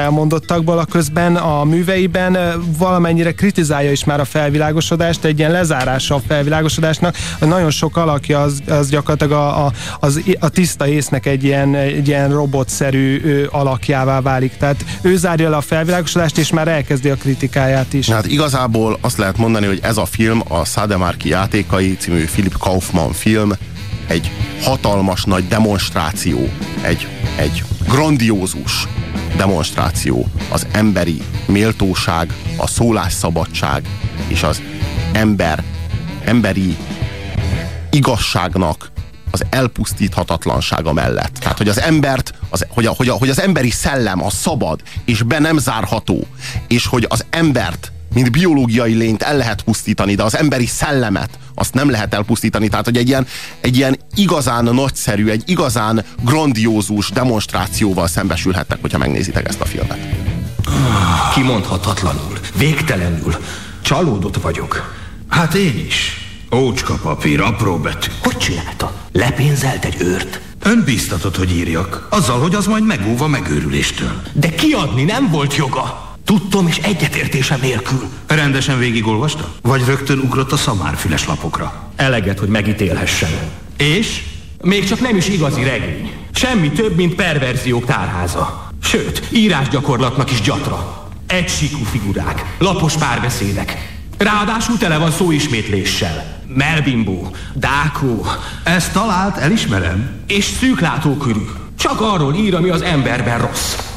elmondottakból, a közben a műveiben valamennyire kritizálja is már a felvilágosodást, egy ilyen lezárása a felvilágosodásnak. Nagyon sok alakja az, az gyakorlatilag a, a, az, a tiszta észnek egy ilyen, egy ilyen robotszerű alakjává válik. Tehát ő zárja le a felvilágosodást, és már elkezdi a kritikáját is. Hát igazából azt lehet mondani, hogy ez a film, a Szádemarki játékai című Philip Kaufman film, egy hatalmas nagy demonstráció, egy, egy grandiózus demonstráció az emberi méltóság, a szólásszabadság és az ember, emberi igazságnak az elpusztíthatatlansága mellett. Tehát, hogy az embert, az, hogy, a, hogy, a, hogy az emberi szellem a szabad, és be nem zárható, és hogy az embert, mint biológiai lényt el lehet pusztítani, de az emberi szellemet azt nem lehet elpusztítani. Tehát, hogy egy ilyen, egy ilyen igazán nagyszerű, egy igazán grandiózus demonstrációval szembesülhettek, hogyha megnézitek ezt a filmet. Kimondhatatlanul, végtelenül. Csalódott vagyok. Hát én is. Ócska papír, apró betű. Hogy csinálta? Lepénzelt egy őrt? Ön biztatott, hogy írjak. Azzal, hogy az majd megóv a megőrüléstől. De kiadni nem volt joga. Tudtom és egyetértésem nélkül. Rendesen végigolvasta? Vagy rögtön ugrott a szamárfüles lapokra? Eleget, hogy megítélhessen. És? Még csak nem is igazi regény. Semmi több, mint perverziók tárháza. Sőt, írásgyakorlatnak is gyatra. Egysíkú figurák, lapos párbeszédek. Ráadásul tele van szóismétléssel. Melbimbó, dákó. Ezt talált, elismerem. És szűklátókörű. Csak arról ír, ami az emberben rossz.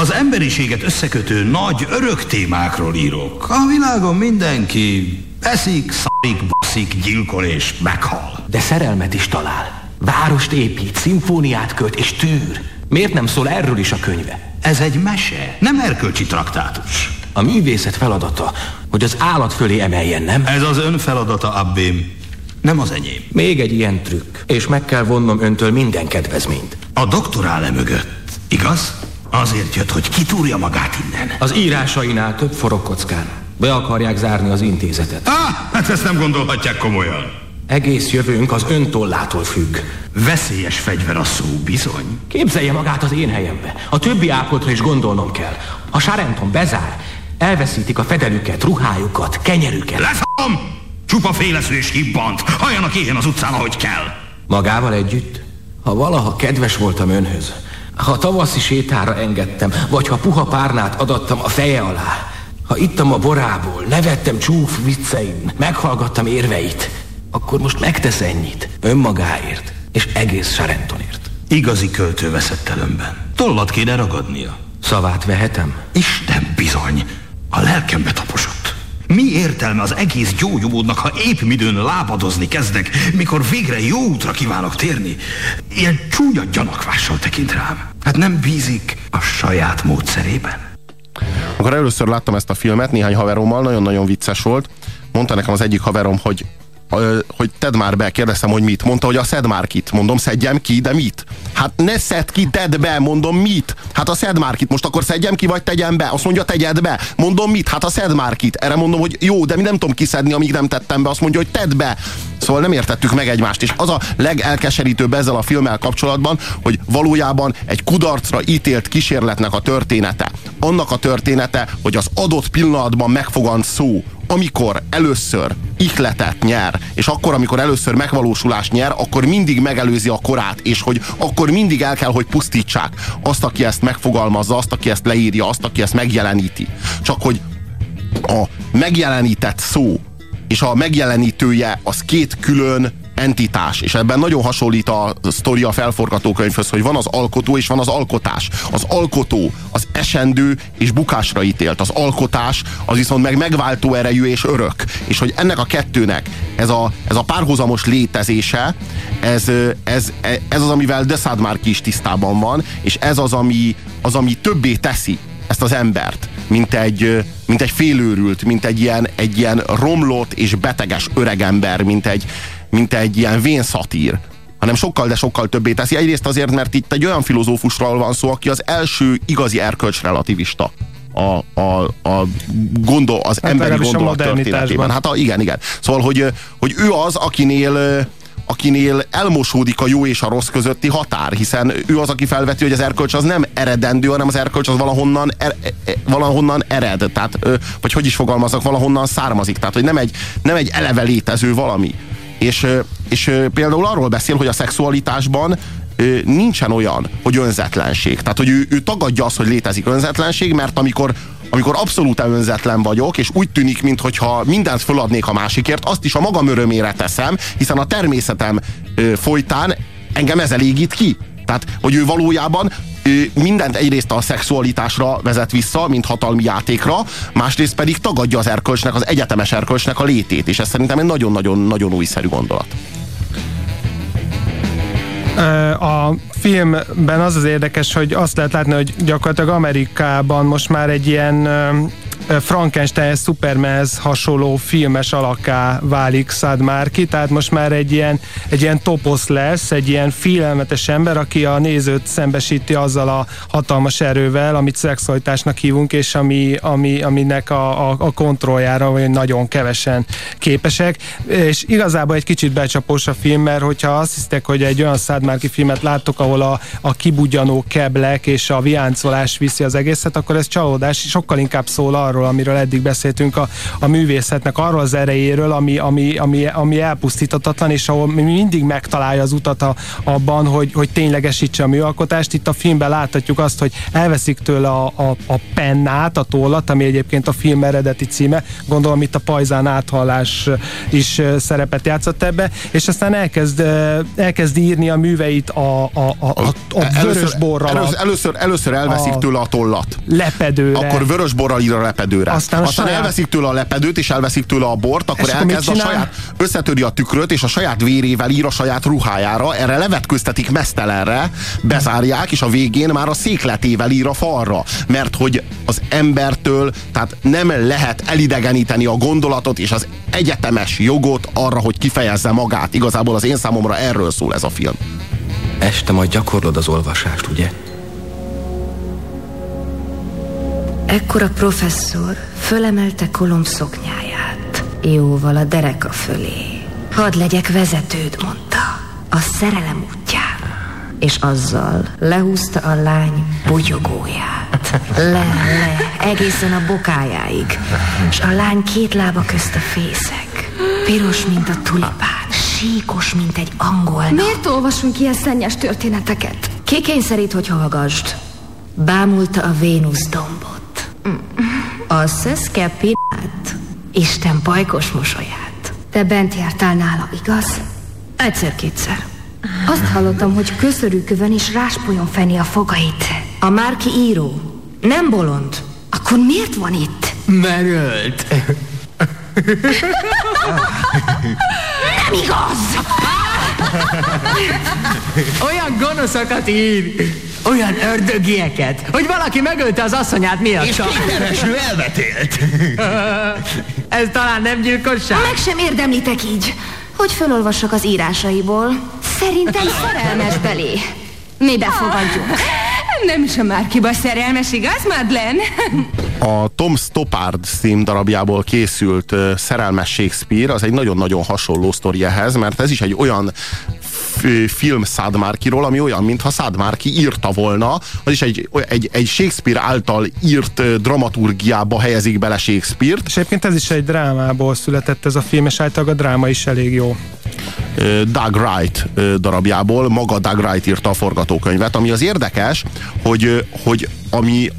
Az emberiséget összekötő nagy, örök témákról írok. A világon mindenki eszik, szarik, baszik, gyilkol és meghal. De szerelmet is talál. Várost épít, szimfóniát köt és tűr. Miért nem szól erről is a könyve? Ez egy mese, nem erkölcsi traktátus. A művészet feladata, hogy az állat fölé emeljen, nem? Ez az ön feladata, abbém. Nem az enyém. Még egy ilyen trükk, és meg kell vonnom öntől minden kedvezményt. A doktorále mögött, igaz? Azért jött, hogy kitúrja magát innen. Az írásainál több forog kockán. Be akarják zárni az intézetet. Ah, hát ezt nem gondolhatják komolyan. Egész jövőnk az öntollától függ. Veszélyes fegyver a szó, bizony. Képzelje magát az én helyembe. A többi ápoltra is gondolnom kell. Ha Sarenton bezár, elveszítik a fedelüket, ruhájukat, kenyerüket. Leszom! Csupa félesző és hibbant. Halljanak éhen az utcán, ahogy kell. Magával együtt? Ha valaha kedves voltam önhöz, ha tavaszi sétára engedtem, vagy ha puha párnát adattam a feje alá, ha ittam a borából, nevettem csúf viccein, meghallgattam érveit, akkor most megtesz ennyit önmagáért és egész Sarentonért. Igazi költő veszett el önben. Tollat kéne ragadnia. Szavát vehetem? Isten bizony, a lelkembe taposott. Mi értelme az egész gyógymódnak, ha épp midőn lábadozni kezdek, mikor végre jó útra kívánok térni? Ilyen csúnya gyanakvással tekint rám. Hát nem bízik a saját módszerében. Akkor először láttam ezt a filmet néhány haverommal, nagyon-nagyon vicces volt. Mondta nekem az egyik haverom, hogy hogy tedd már be, kérdeztem, hogy mit. Mondta, hogy a szed már kit. Mondom, szedjem ki, de mit? Hát ne szed ki, tedd be, mondom, mit? Hát a szed már kit. Most akkor szedjem ki, vagy tegyem be? Azt mondja, tegyed be. Mondom, mit? Hát a szed már kit. Erre mondom, hogy jó, de mi nem tudom kiszedni, amíg nem tettem be. Azt mondja, hogy tedd be. Szóval nem értettük meg egymást. És az a legelkeserítőbb ezzel a filmmel kapcsolatban, hogy valójában egy kudarcra ítélt kísérletnek a története. Annak a története, hogy az adott pillanatban megfogant szó, amikor először ihletet nyer, és akkor, amikor először megvalósulás nyer, akkor mindig megelőzi a korát, és hogy akkor mindig el kell, hogy pusztítsák azt, aki ezt megfogalmazza, azt, aki ezt leírja, azt, aki ezt megjeleníti. Csak hogy a megjelenített szó és a megjelenítője az két külön entitás, és ebben nagyon hasonlít a sztori a felforgatókönyvhöz, hogy van az alkotó és van az alkotás. Az alkotó az esendő és bukásra ítélt. Az alkotás az viszont meg megváltó erejű és örök. És hogy ennek a kettőnek ez a, ez a párhuzamos létezése, ez, ez, ez az, amivel Deszad már is tisztában van, és ez az, ami, az, ami többé teszi ezt az embert, mint egy, mint egy félőrült, mint egy ilyen, egy ilyen romlott és beteges öregember, mint egy, mint egy ilyen vénszatír, hanem sokkal, de sokkal többé teszi. Egyrészt azért, mert itt egy olyan filozófusról van szó, aki az első igazi erkölcsrelativista a, a, a gondol, az hát emberi gondolat történetében. Hát a, igen, igen. Szóval, hogy, hogy ő az, akinél akinél elmosódik a jó és a rossz közötti határ, hiszen ő az, aki felveti, hogy az erkölcs az nem eredendő, hanem az erkölcs az valahonnan, er, e, e, valahonnan ered, tehát, vagy hogy is fogalmazok, valahonnan származik, tehát hogy nem egy, nem egy eleve létező valami. És, és például arról beszél, hogy a szexualitásban nincsen olyan, hogy önzetlenség. Tehát, hogy ő, ő tagadja azt, hogy létezik önzetlenség, mert amikor amikor abszolút önzetlen vagyok, és úgy tűnik, mintha mindent föladnék a másikért, azt is a magam örömére teszem, hiszen a természetem folytán engem ez elégít ki. Tehát, hogy ő valójában ő mindent egyrészt a szexualitásra vezet vissza, mint hatalmi játékra, másrészt pedig tagadja az erkölcsnek, az egyetemes erkölcsnek a létét, és ez szerintem egy nagyon-nagyon-nagyon újszerű gondolat. A filmben az az érdekes, hogy azt lehet látni, hogy gyakorlatilag Amerikában most már egy ilyen Frankenstein Supermanhez hasonló filmes alakká válik Sadmarki, tehát most már egy ilyen, egy ilyen toposz lesz, egy ilyen félelmetes ember, aki a nézőt szembesíti azzal a hatalmas erővel, amit szexualitásnak hívunk, és ami, ami, aminek a, a, a kontrolljára vagy nagyon kevesen képesek. És igazából egy kicsit becsapós a film, mert hogyha azt hisztek, hogy egy olyan Sadmarki filmet láttok, ahol a, a kibugyanó keblek és a viáncolás viszi az egészet, akkor ez csalódás, sokkal inkább szól arról, arról, amiről eddig beszéltünk, a, a művészetnek arról az erejéről, ami, ami, ami, ami elpusztítatatlan, és ahol mindig megtalálja az utat a, abban, hogy, hogy ténylegesítse a műalkotást. Itt a filmben láthatjuk azt, hogy elveszik tőle a, a, a pennát, a tollat, ami egyébként a film eredeti címe. Gondolom itt a pajzán áthallás is szerepet játszott ebbe, és aztán elkezd, elkezd írni a műveit a, a, a, a, a vörös borral. Először, először, először elveszik tőle a tollat. Lepedőre. Akkor vörös borral ír a lepedőre lepedőre. Aztán, Aztán saját... elveszik tőle a lepedőt, és elveszik tőle a bort, akkor elkezd a saját, összetöri a tükröt, és a saját vérével ír a saját ruhájára, erre levetköztetik mesztelenre, bezárják, és a végén már a székletével ír a falra. Mert hogy az embertől, tehát nem lehet elidegeníteni a gondolatot és az egyetemes jogot arra, hogy kifejezze magát. Igazából az én számomra erről szól ez a film. Este majd gyakorlod az olvasást, ugye? Ekkor a professzor fölemelte Kolom szoknyáját, jóval a dereka fölé. Hadd legyek vezetőd, mondta, a szerelem útjára. És azzal lehúzta a lány bugyogóját. Le, le, egészen a bokájáig. És a lány két lába közt a fészek. Piros, mint a tulipán. Síkos, mint egy angol. Miért olvasunk ilyen szennyes történeteket? Ki kényszerít, hogy hallgasd? Bámulta a Vénusz dombot. A szöszke pinát, Isten pajkos mosolyát. Te bent jártál nála, igaz? Egyszer-kétszer. Azt hallottam, hogy köszörűkövön is ráspoljon fenni a fogait. A Márki író. Nem bolond. Akkor miért van itt? Merölt. Nem igaz! Olyan gonoszokat ír, olyan ördögieket, hogy valaki megölte az asszonyát miatt. És kétkereső elvetélt. *laughs* Ez talán nem gyilkosság? Meg sem érdemlitek így, hogy fölolvassak az írásaiból. Szerintem szerelmes belé. Mi befogadjuk. Nem is a Márkiba szerelmes, igaz, Madlen? A Tom Stoppard cím darabjából készült uh, Szerelmes Shakespeare, az egy nagyon-nagyon hasonló sztori ehhez, mert ez is egy olyan film Szádmárkiról, ami olyan, mintha Szádmárki írta volna, az is egy, egy, egy Shakespeare által írt dramaturgiába helyezik bele Shakespeare-t. És egyébként ez is egy drámából született ez a film, és általában a dráma is elég jó. Doug Wright darabjából, maga Doug Wright írta a forgatókönyvet, ami az érdekes, hogy, hogy ami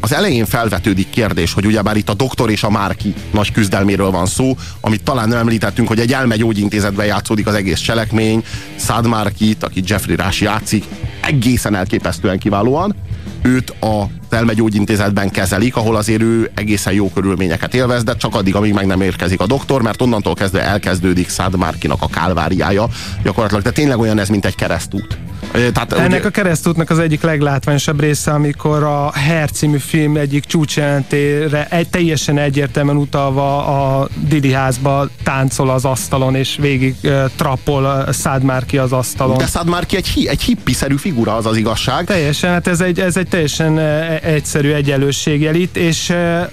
az elején felvetődik kérdés, hogy ugyebár itt a doktor és a Márki nagy küzdelméről van szó, amit talán nem említettünk, hogy egy elmegyógyintézetben játszódik az egész cselekmény, Szád Márkit, akit Jeffrey Rush játszik, egészen elképesztően kiválóan, őt a elmegyógyintézetben kezelik, ahol azért ő egészen jó körülményeket élvez, de csak addig, amíg meg nem érkezik a doktor, mert onnantól kezdve elkezdődik Szád Márkinak a kálváriája gyakorlatilag, de tényleg olyan ez, mint egy keresztút. Tehát, Ennek ugye... a keresztútnak az egyik leglátványosabb része, amikor a Her című film egyik csúcsjelentére egy, teljesen egyértelműen utalva a Didi házba táncol az asztalon, és végig uh, trappol Szádmárki az asztalon. De Szádmárki egy, egy hippiszerű figura, az az igazság. Teljesen, hát ez egy, ez egy teljesen uh, egyszerű egyenlőségjelit, és uh,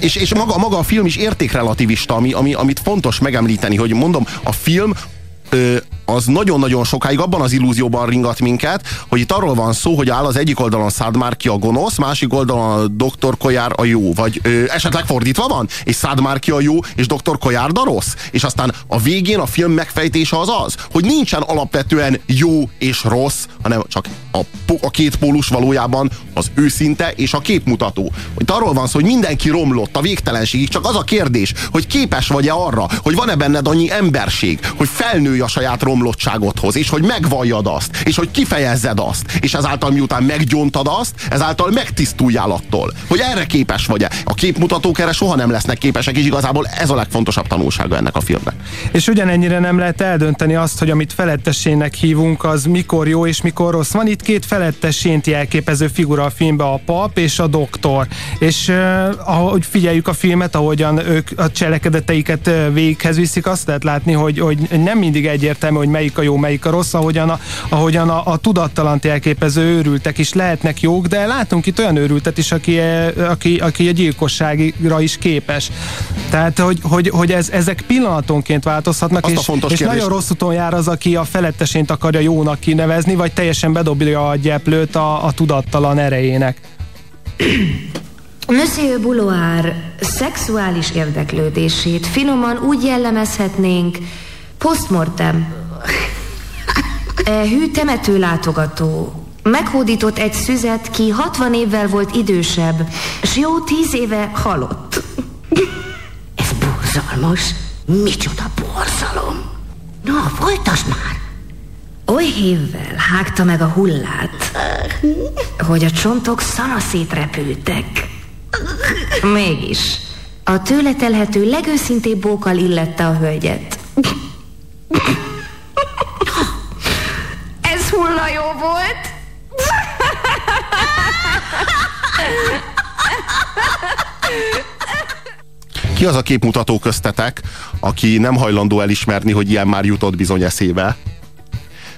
és, és maga, maga a film is értékrelativista, ami, ami, amit fontos megemlíteni, hogy mondom, a film ö, az nagyon-nagyon sokáig abban az illúzióban ringat minket, hogy itt arról van szó, hogy áll az egyik oldalon Szádmárki a gonosz, másik oldalon a Dr. Kojár a jó, vagy ö, esetleg fordítva van, és Szádmárki a jó, és Dr. Kojár a rossz, és aztán a végén a film megfejtése az az, hogy nincsen alapvetően jó és rossz, hanem csak a, a két pólus valójában az őszinte és a képmutató. Hogy arról van szó, hogy mindenki romlott a végtelenségig, csak az a kérdés, hogy képes vagy-e arra, hogy van-e benned annyi emberség, hogy felnőj a saját romlottságodhoz, és hogy megvalljad azt, és hogy kifejezzed azt, és ezáltal miután meggyontad azt, ezáltal megtisztuljál attól, hogy erre képes vagy-e. A képmutatók erre soha nem lesznek képesek, és igazából ez a legfontosabb tanulsága ennek a filmnek. És ugyanennyire nem lehet eldönteni azt, hogy amit felettesének hívunk, az mikor jó és mikor rossz. Van itt két felettesént jelképező figura a filmben, a pap és a doktor. És uh, ahogy figyeljük a filmet, ahogyan ők a cselekedeteiket véghez viszik, azt lehet látni, hogy, hogy nem mindig egyértelmű, hogy melyik a jó, melyik a rossz, ahogyan a, ahogyan a, a tudattalant jelképező őrültek is lehetnek jók, de látunk itt olyan őrültet is, aki, aki, aki a gyilkosságra is képes. Tehát, hogy, hogy, hogy ez, ezek pillanatonként változhatnak, Azt és, és kérdés. nagyon rossz úton jár az, aki a felettesént akarja jónak kinevezni, vagy teljesen bedobja a gyeplőt a, a tudattalan erejének. Monsieur Bouloir szexuális érdeklődését finoman úgy jellemezhetnénk, postmortem, hű temető látogató, meghódított egy szüzet, ki 60 évvel volt idősebb, s jó tíz éve halott. Ez borzalmas. Micsoda borzalom. Na, folytasd már. Oly hívvel hágta meg a hullát, hogy a csontok szanaszét repültek. Mégis, a tőle telhető legőszintébb bókal illette a hölgyet. Ez hulla jó volt. Ki az a képmutató köztetek, aki nem hajlandó elismerni, hogy ilyen már jutott bizony eszébe?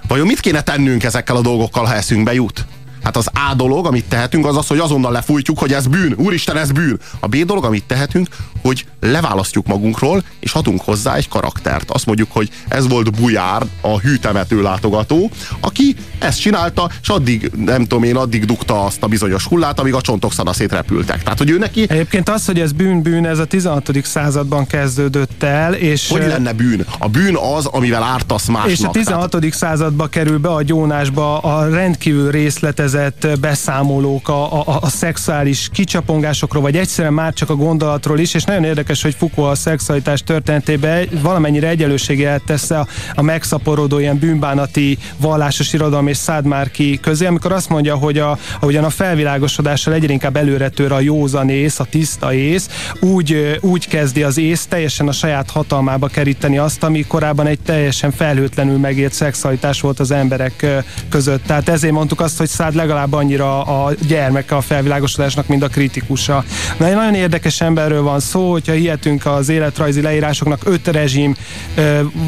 Vajon mit kéne tennünk ezekkel a dolgokkal, ha eszünkbe jut? Hát az A dolog, amit tehetünk, az az, hogy azonnal lefújtjuk, hogy ez bűn. Úristen, ez bűn. A B dolog, amit tehetünk, hogy leválasztjuk magunkról, és adunk hozzá egy karaktert. Azt mondjuk, hogy ez volt Bujár, a hűtemető látogató, aki ezt csinálta, és addig, nem tudom én, addig dugta azt a bizonyos hullát, amíg a csontok szanaszét repültek. Tehát, hogy ő neki... Egyébként az, hogy ez bűn-bűn, ez a 16. században kezdődött el, és... Hogy lenne bűn? A bűn az, amivel ártasz másnak. És a 16. Tehát... századba kerül be a gyónásba a rendkívül részletezett szervezett beszámolók a, a, a szexuális kicsapongásokról, vagy egyszerűen már csak a gondolatról is, és nagyon érdekes, hogy Foucault a szexualitás történetében valamennyire egyelőséget tesz a, a megszaporodó ilyen bűnbánati vallásos irodalom és Szádmárki közé, amikor azt mondja, hogy a, ahogyan a felvilágosodással egyre inkább előre tör a józan ész, a tiszta ész, úgy, úgy kezdi az ész teljesen a saját hatalmába keríteni azt, ami korábban egy teljesen felhőtlenül megélt szexualitás volt az emberek között. Tehát ezért mondtuk azt, hogy Szád legalább annyira a gyermeke a felvilágosodásnak, mint a kritikusa. Na, egy nagyon érdekes emberről van szó, hogyha hihetünk az életrajzi leírásoknak, öt rezsim,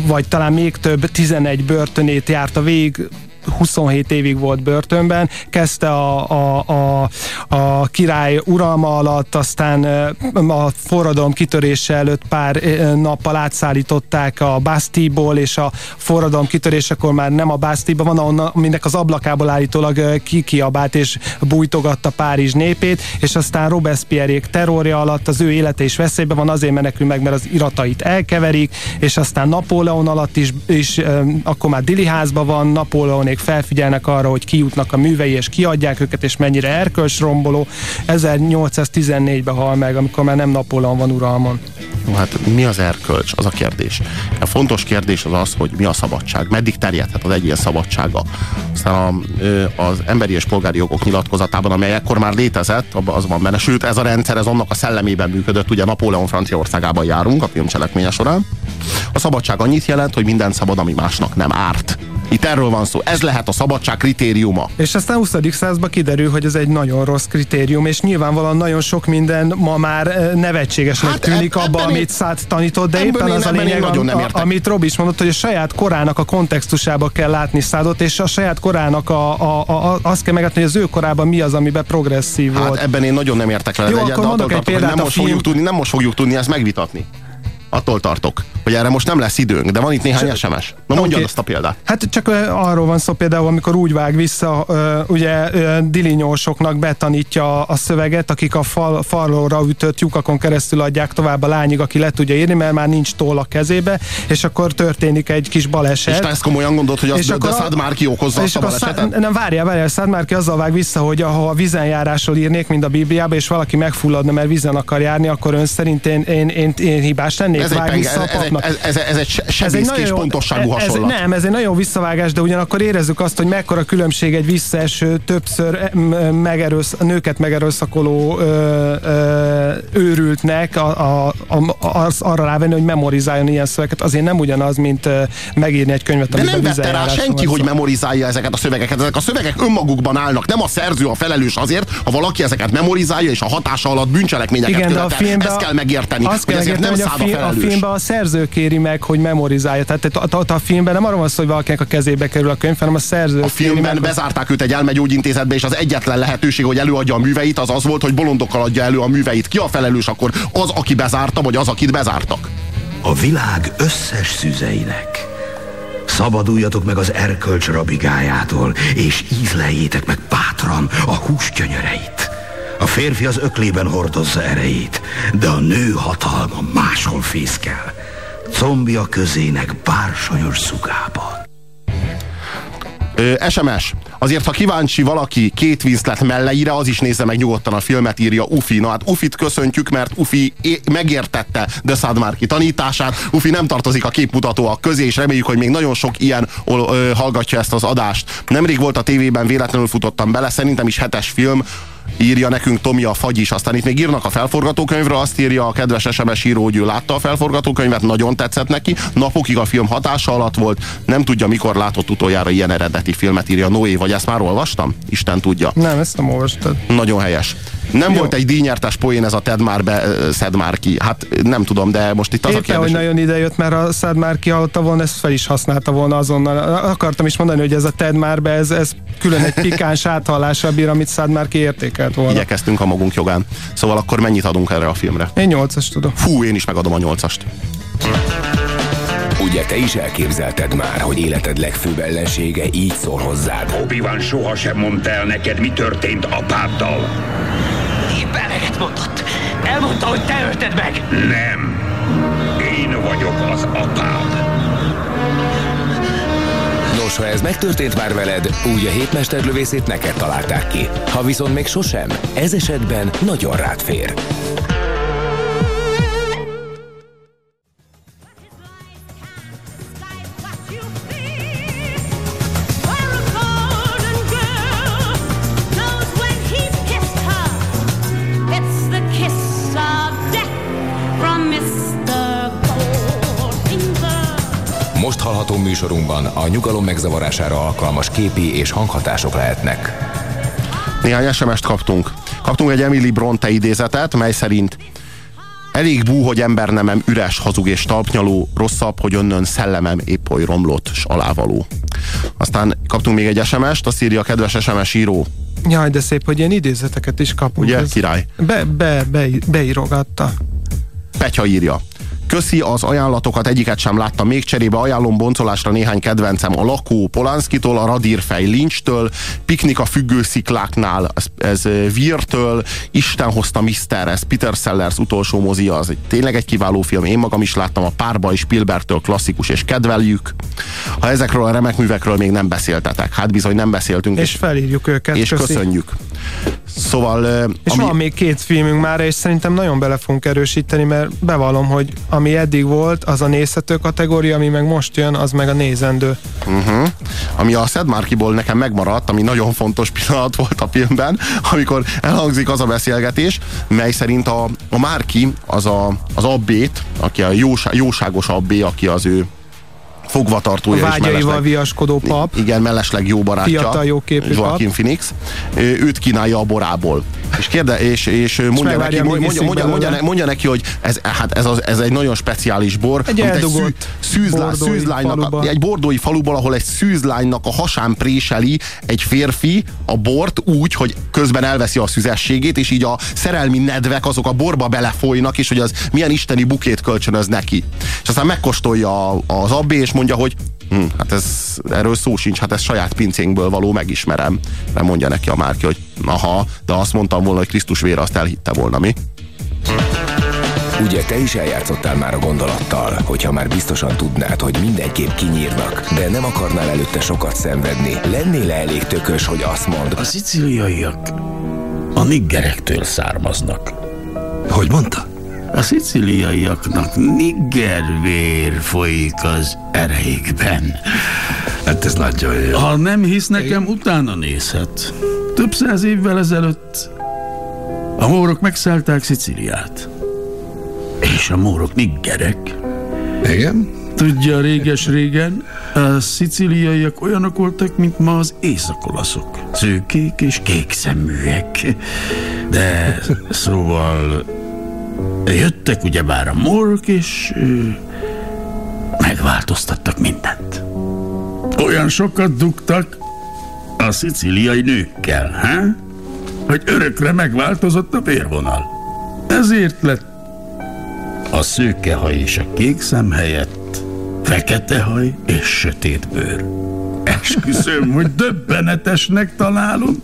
vagy talán még több, 11 börtönét járta végig, 27 évig volt börtönben, kezdte a, a, a, a király uralma alatt, aztán a forradalom kitörése előtt pár nappal átszállították a Bastíból, és a forradalom kitörésekor már nem a Bastíba van, ahonnan, aminek az ablakából állítólag kikiabált és bújtogatta Párizs népét, és aztán Robespierre terrorja alatt az ő élete is veszélyben van, azért menekül meg, mert az iratait elkeverik, és aztán Napóleon alatt is, is akkor már Dili házban van, Napóleonék még felfigyelnek arra, hogy kijutnak a művei, és kiadják őket, és mennyire erkölcsromboló. 1814-ben hal meg, amikor már nem Napóleon van uralmon. Hát mi az erkölcs? Az a kérdés. A fontos kérdés az az, hogy mi a szabadság. Meddig terjedhet az egyén szabadsága. Aztán a, az emberi és polgári jogok nyilatkozatában, amely ekkor már létezett, az van benne. Sőt, ez a rendszer, ez annak a szellemében működött. Ugye Napóleon Franciaországában járunk a filmcselekménye során. A szabadság annyit jelent, hogy minden szabad, ami másnak nem árt. Itt erről van szó. Ez lehet a szabadság kritériuma. És aztán 20. században kiderül, hogy ez egy nagyon rossz kritérium, és nyilvánvalóan nagyon sok minden ma már eh, nevetségesnek hát tűnik eb, abba, amit Szád tanított, de éppen az a lényeg, nagyon nem a, amit Robi is mondott, hogy a saját korának a kontextusába kell látni Szádot, és a saját korának a, a, a, azt kell megadni, hogy az ő korában mi az, amiben progresszív hát volt. ebben én nagyon nem értek le. Jó, egyet, akkor mondok egy példát nem most, tudni, nem most fogjuk tudni ezt megvitatni. Attól tartok, hogy erre most nem lesz időnk, de van itt néhány csak, SMS. Na mondjad okay. azt a példát. Hát csak arról van szó például, amikor úgy vág vissza, ugye dilinyósoknak betanítja a szöveget, akik a fal, falóra ütött lyukakon keresztül adják tovább a lányig, aki le tudja írni, mert már nincs toll a kezébe, és akkor történik egy kis baleset. És te ezt komolyan gondolod, hogy az a Szádmárki okozza és azt a balesetet? Szá, nem, várjál, várjál, Szádmárki azzal vág vissza, hogy ha a vizenjárásról írnék, mint a Bibliába, és valaki megfulladna, mert vizen akar járni, akkor ön szerint én, én, én, én hibás lennék, ez vág vissza a papnak. Ez, ez, ez, ez egy sebészkés pontosságú ez, hasonlat. Nem, ez egy nagyon visszavágás, de ugyanakkor érezzük azt, hogy mekkora különbség egy visszaeső, többször megerősz, nőket megerőszakoló ö, ö, őrültnek a, a, a, az, arra rávenni, hogy memorizáljon ilyen szöveket. Azért nem ugyanaz, mint megírni egy könyvet, De nem vette rá senki, hogy memorizálja ezeket a szövegeket. Ezek a szövegek önmagukban állnak. Nem a szerző a felelős azért, ha valaki ezeket memorizálja, és a hatása alatt bűncselekményeket Igen, követel. De a filmbe, Ezt kell megérteni. Azt kell megérteni, nem hogy a, film, a filmben a szerző kéri meg, hogy memorizálja. Tehát a, a, a filmben nem arról van szó, hogy valakinek a kezébe kerül a könyv, hanem a szerző. A filmben meg, bezárták őt egy elmegyógyintézetbe, és az egyetlen lehetőség, hogy előadja a műveit, az az volt, hogy bolondokkal adja elő a műveit. Ki a felelős akkor? Az, aki bezárta, vagy az, akit bezártak? A világ összes szüzeinek. Szabaduljatok meg az erkölcs rabigájától, és ízleljétek meg bátran a húsgyönyöreit. A férfi az öklében hordozza erejét, de a nő hatalma máshol fészkel. Combja közének bársonyos szugában. SMS. Azért, ha kíváncsi valaki két Winslet melleire, az is nézze meg nyugodtan a filmet, írja Ufi. Na hát Ufit köszöntjük, mert Ufi megértette de Sadmarki tanítását. Ufi nem tartozik a képmutatóak közé, és reméljük, hogy még nagyon sok ilyen hallgatja ezt az adást. Nemrég volt a tévében, véletlenül futottam bele, szerintem is hetes film, írja nekünk Tomi a fagy is. Aztán itt még írnak a felforgatókönyvre, azt írja a kedves SMS író, hogy ő látta a felforgatókönyvet, nagyon tetszett neki, napokig a film hatása alatt volt, nem tudja, mikor látott utoljára ilyen eredeti filmet, írja Noé, vagy ezt már olvastam? Isten tudja. Nem, ezt nem olvastad. Nagyon helyes. Nem Jó. volt egy díjnyertes poén ez a Ted már be, szed már ki. Hát nem tudom, de most itt az Éppen, a kérdés. hogy nagyon idejött, mert a szed már ki hallotta volna, ezt fel is használta volna azonnal. Akartam is mondani, hogy ez a Ted már be, ez, ez külön egy *laughs* pikáns áthallással bír, amit Szad már kiértékelt volna. Igyekeztünk a magunk jogán. Szóval akkor mennyit adunk erre a filmre? Én nyolcas tudom. Fú, én is megadom a nyolcast. Ugye te is elképzelted már, hogy életed legfőbb ellensége így szól hozzád? Obi-Wan sohasem mondta el neked, mi történt apáddal. Épp eleget mondott. Elmondta, hogy te ölted meg. Nem. Én vagyok az apád. Nos, ha ez megtörtént már veled, úgy a hétmesterlövészét neked találták ki. Ha viszont még sosem, ez esetben nagyon rád fér. Hallható műsorunkban a nyugalom megzavarására alkalmas képi és hanghatások lehetnek. Néhány SMS-t kaptunk. Kaptunk egy Emily Bronte idézetet, mely szerint Elég bú, hogy embernemem üres, hazug és talpnyaló, rosszabb, hogy önnön szellemem épp oly romlott, s alávaló. Aztán kaptunk még egy SMS-t, azt írja a kedves SMS író. Jaj, de szép, hogy ilyen idézeteket is kapunk. Ugye, Ez király? Be, be, be, beírogatta. Petya írja. Köszi az ajánlatokat, egyiket sem láttam még cserébe. Ajánlom boncolásra néhány kedvencem. A lakó Polanszkitól, a Radírfej Lincstől, Piknik a függőszikláknál, ez, ez Virtől, Isten hozta Mister, ez Peter Sellers utolsó mozia, az tényleg egy kiváló film. Én magam is láttam a Párbaj Spielbergtől klasszikus, és kedveljük. Ha ezekről a remek művekről még nem beszéltetek, hát bizony nem beszéltünk. És felírjuk őket. És köszi. köszönjük. Szóval... ö, És ami... van még két filmünk már, és szerintem nagyon bele fogunk erősíteni, mert bevallom, hogy ami eddig volt, az a nézhető kategória, ami meg most jön, az meg a nézendő. Uh-huh. Ami a Szedmárkiból nekem megmaradt, ami nagyon fontos pillanat volt a filmben, amikor elhangzik az a beszélgetés, mely szerint a, a Márki az a, az abbét, aki a jósá, jóságos abbé, aki az ő fogvatartója A vágyaival mellesleg, viaskodó pap. igen, mellesleg jó barátja. Fiatal, jóképű Joaquin pap. Phoenix. Őt kínálja a borából. És, kérde, és, és mondja, neki, mondja, mondja, mondja, mondja, neki, hogy ez, hát ez, az, ez egy nagyon speciális bor. Egy amit eldugott szűzlá, bordói szűzlánynak, faluba. egy bordói faluból, ahol egy szűzlánynak a hasán préseli egy férfi a bort úgy, hogy közben elveszi a szüzességét, és így a szerelmi nedvek azok a borba belefolynak, és hogy az milyen isteni bukét kölcsönöz neki. És aztán megkóstolja az abbé, és mondja, hogy hm, hát ez, erről szó sincs, hát ez saját pincénkből való, megismerem. Nem mondja neki a márki, hogy aha, de azt mondtam volna, hogy Krisztus vére, azt elhitte volna, mi? Ugye te is eljátszottál már a gondolattal, hogyha már biztosan tudnád, hogy mindenképp kinyírnak, de nem akarnál előtte sokat szenvedni. Lennél elég tökös, hogy azt mond. A szicíliaiak a niggerektől származnak. Hogy mondta? A szicíliaiaknak niggervér folyik az ereikben. Hát ez nagyon jó. Ha nem hisz nekem, utána nézhet. Több száz évvel ezelőtt a mórok megszállták Szicíliát. És a mórok niggerek. Igen? Tudja, réges-régen a szicíliaiak olyanok voltak, mint ma az északolaszok. Szőkék és kék szeműek. De szóval jöttek ugyebár a morok, és megváltoztattak mindent. Olyan sokat dugtak a szicíliai nőkkel, ha? hogy örökre megváltozott a vérvonal. Ezért lett a szőke haj és a kék szem helyett fekete haj és sötét bőr. Esküszöm, hogy döbbenetesnek találom.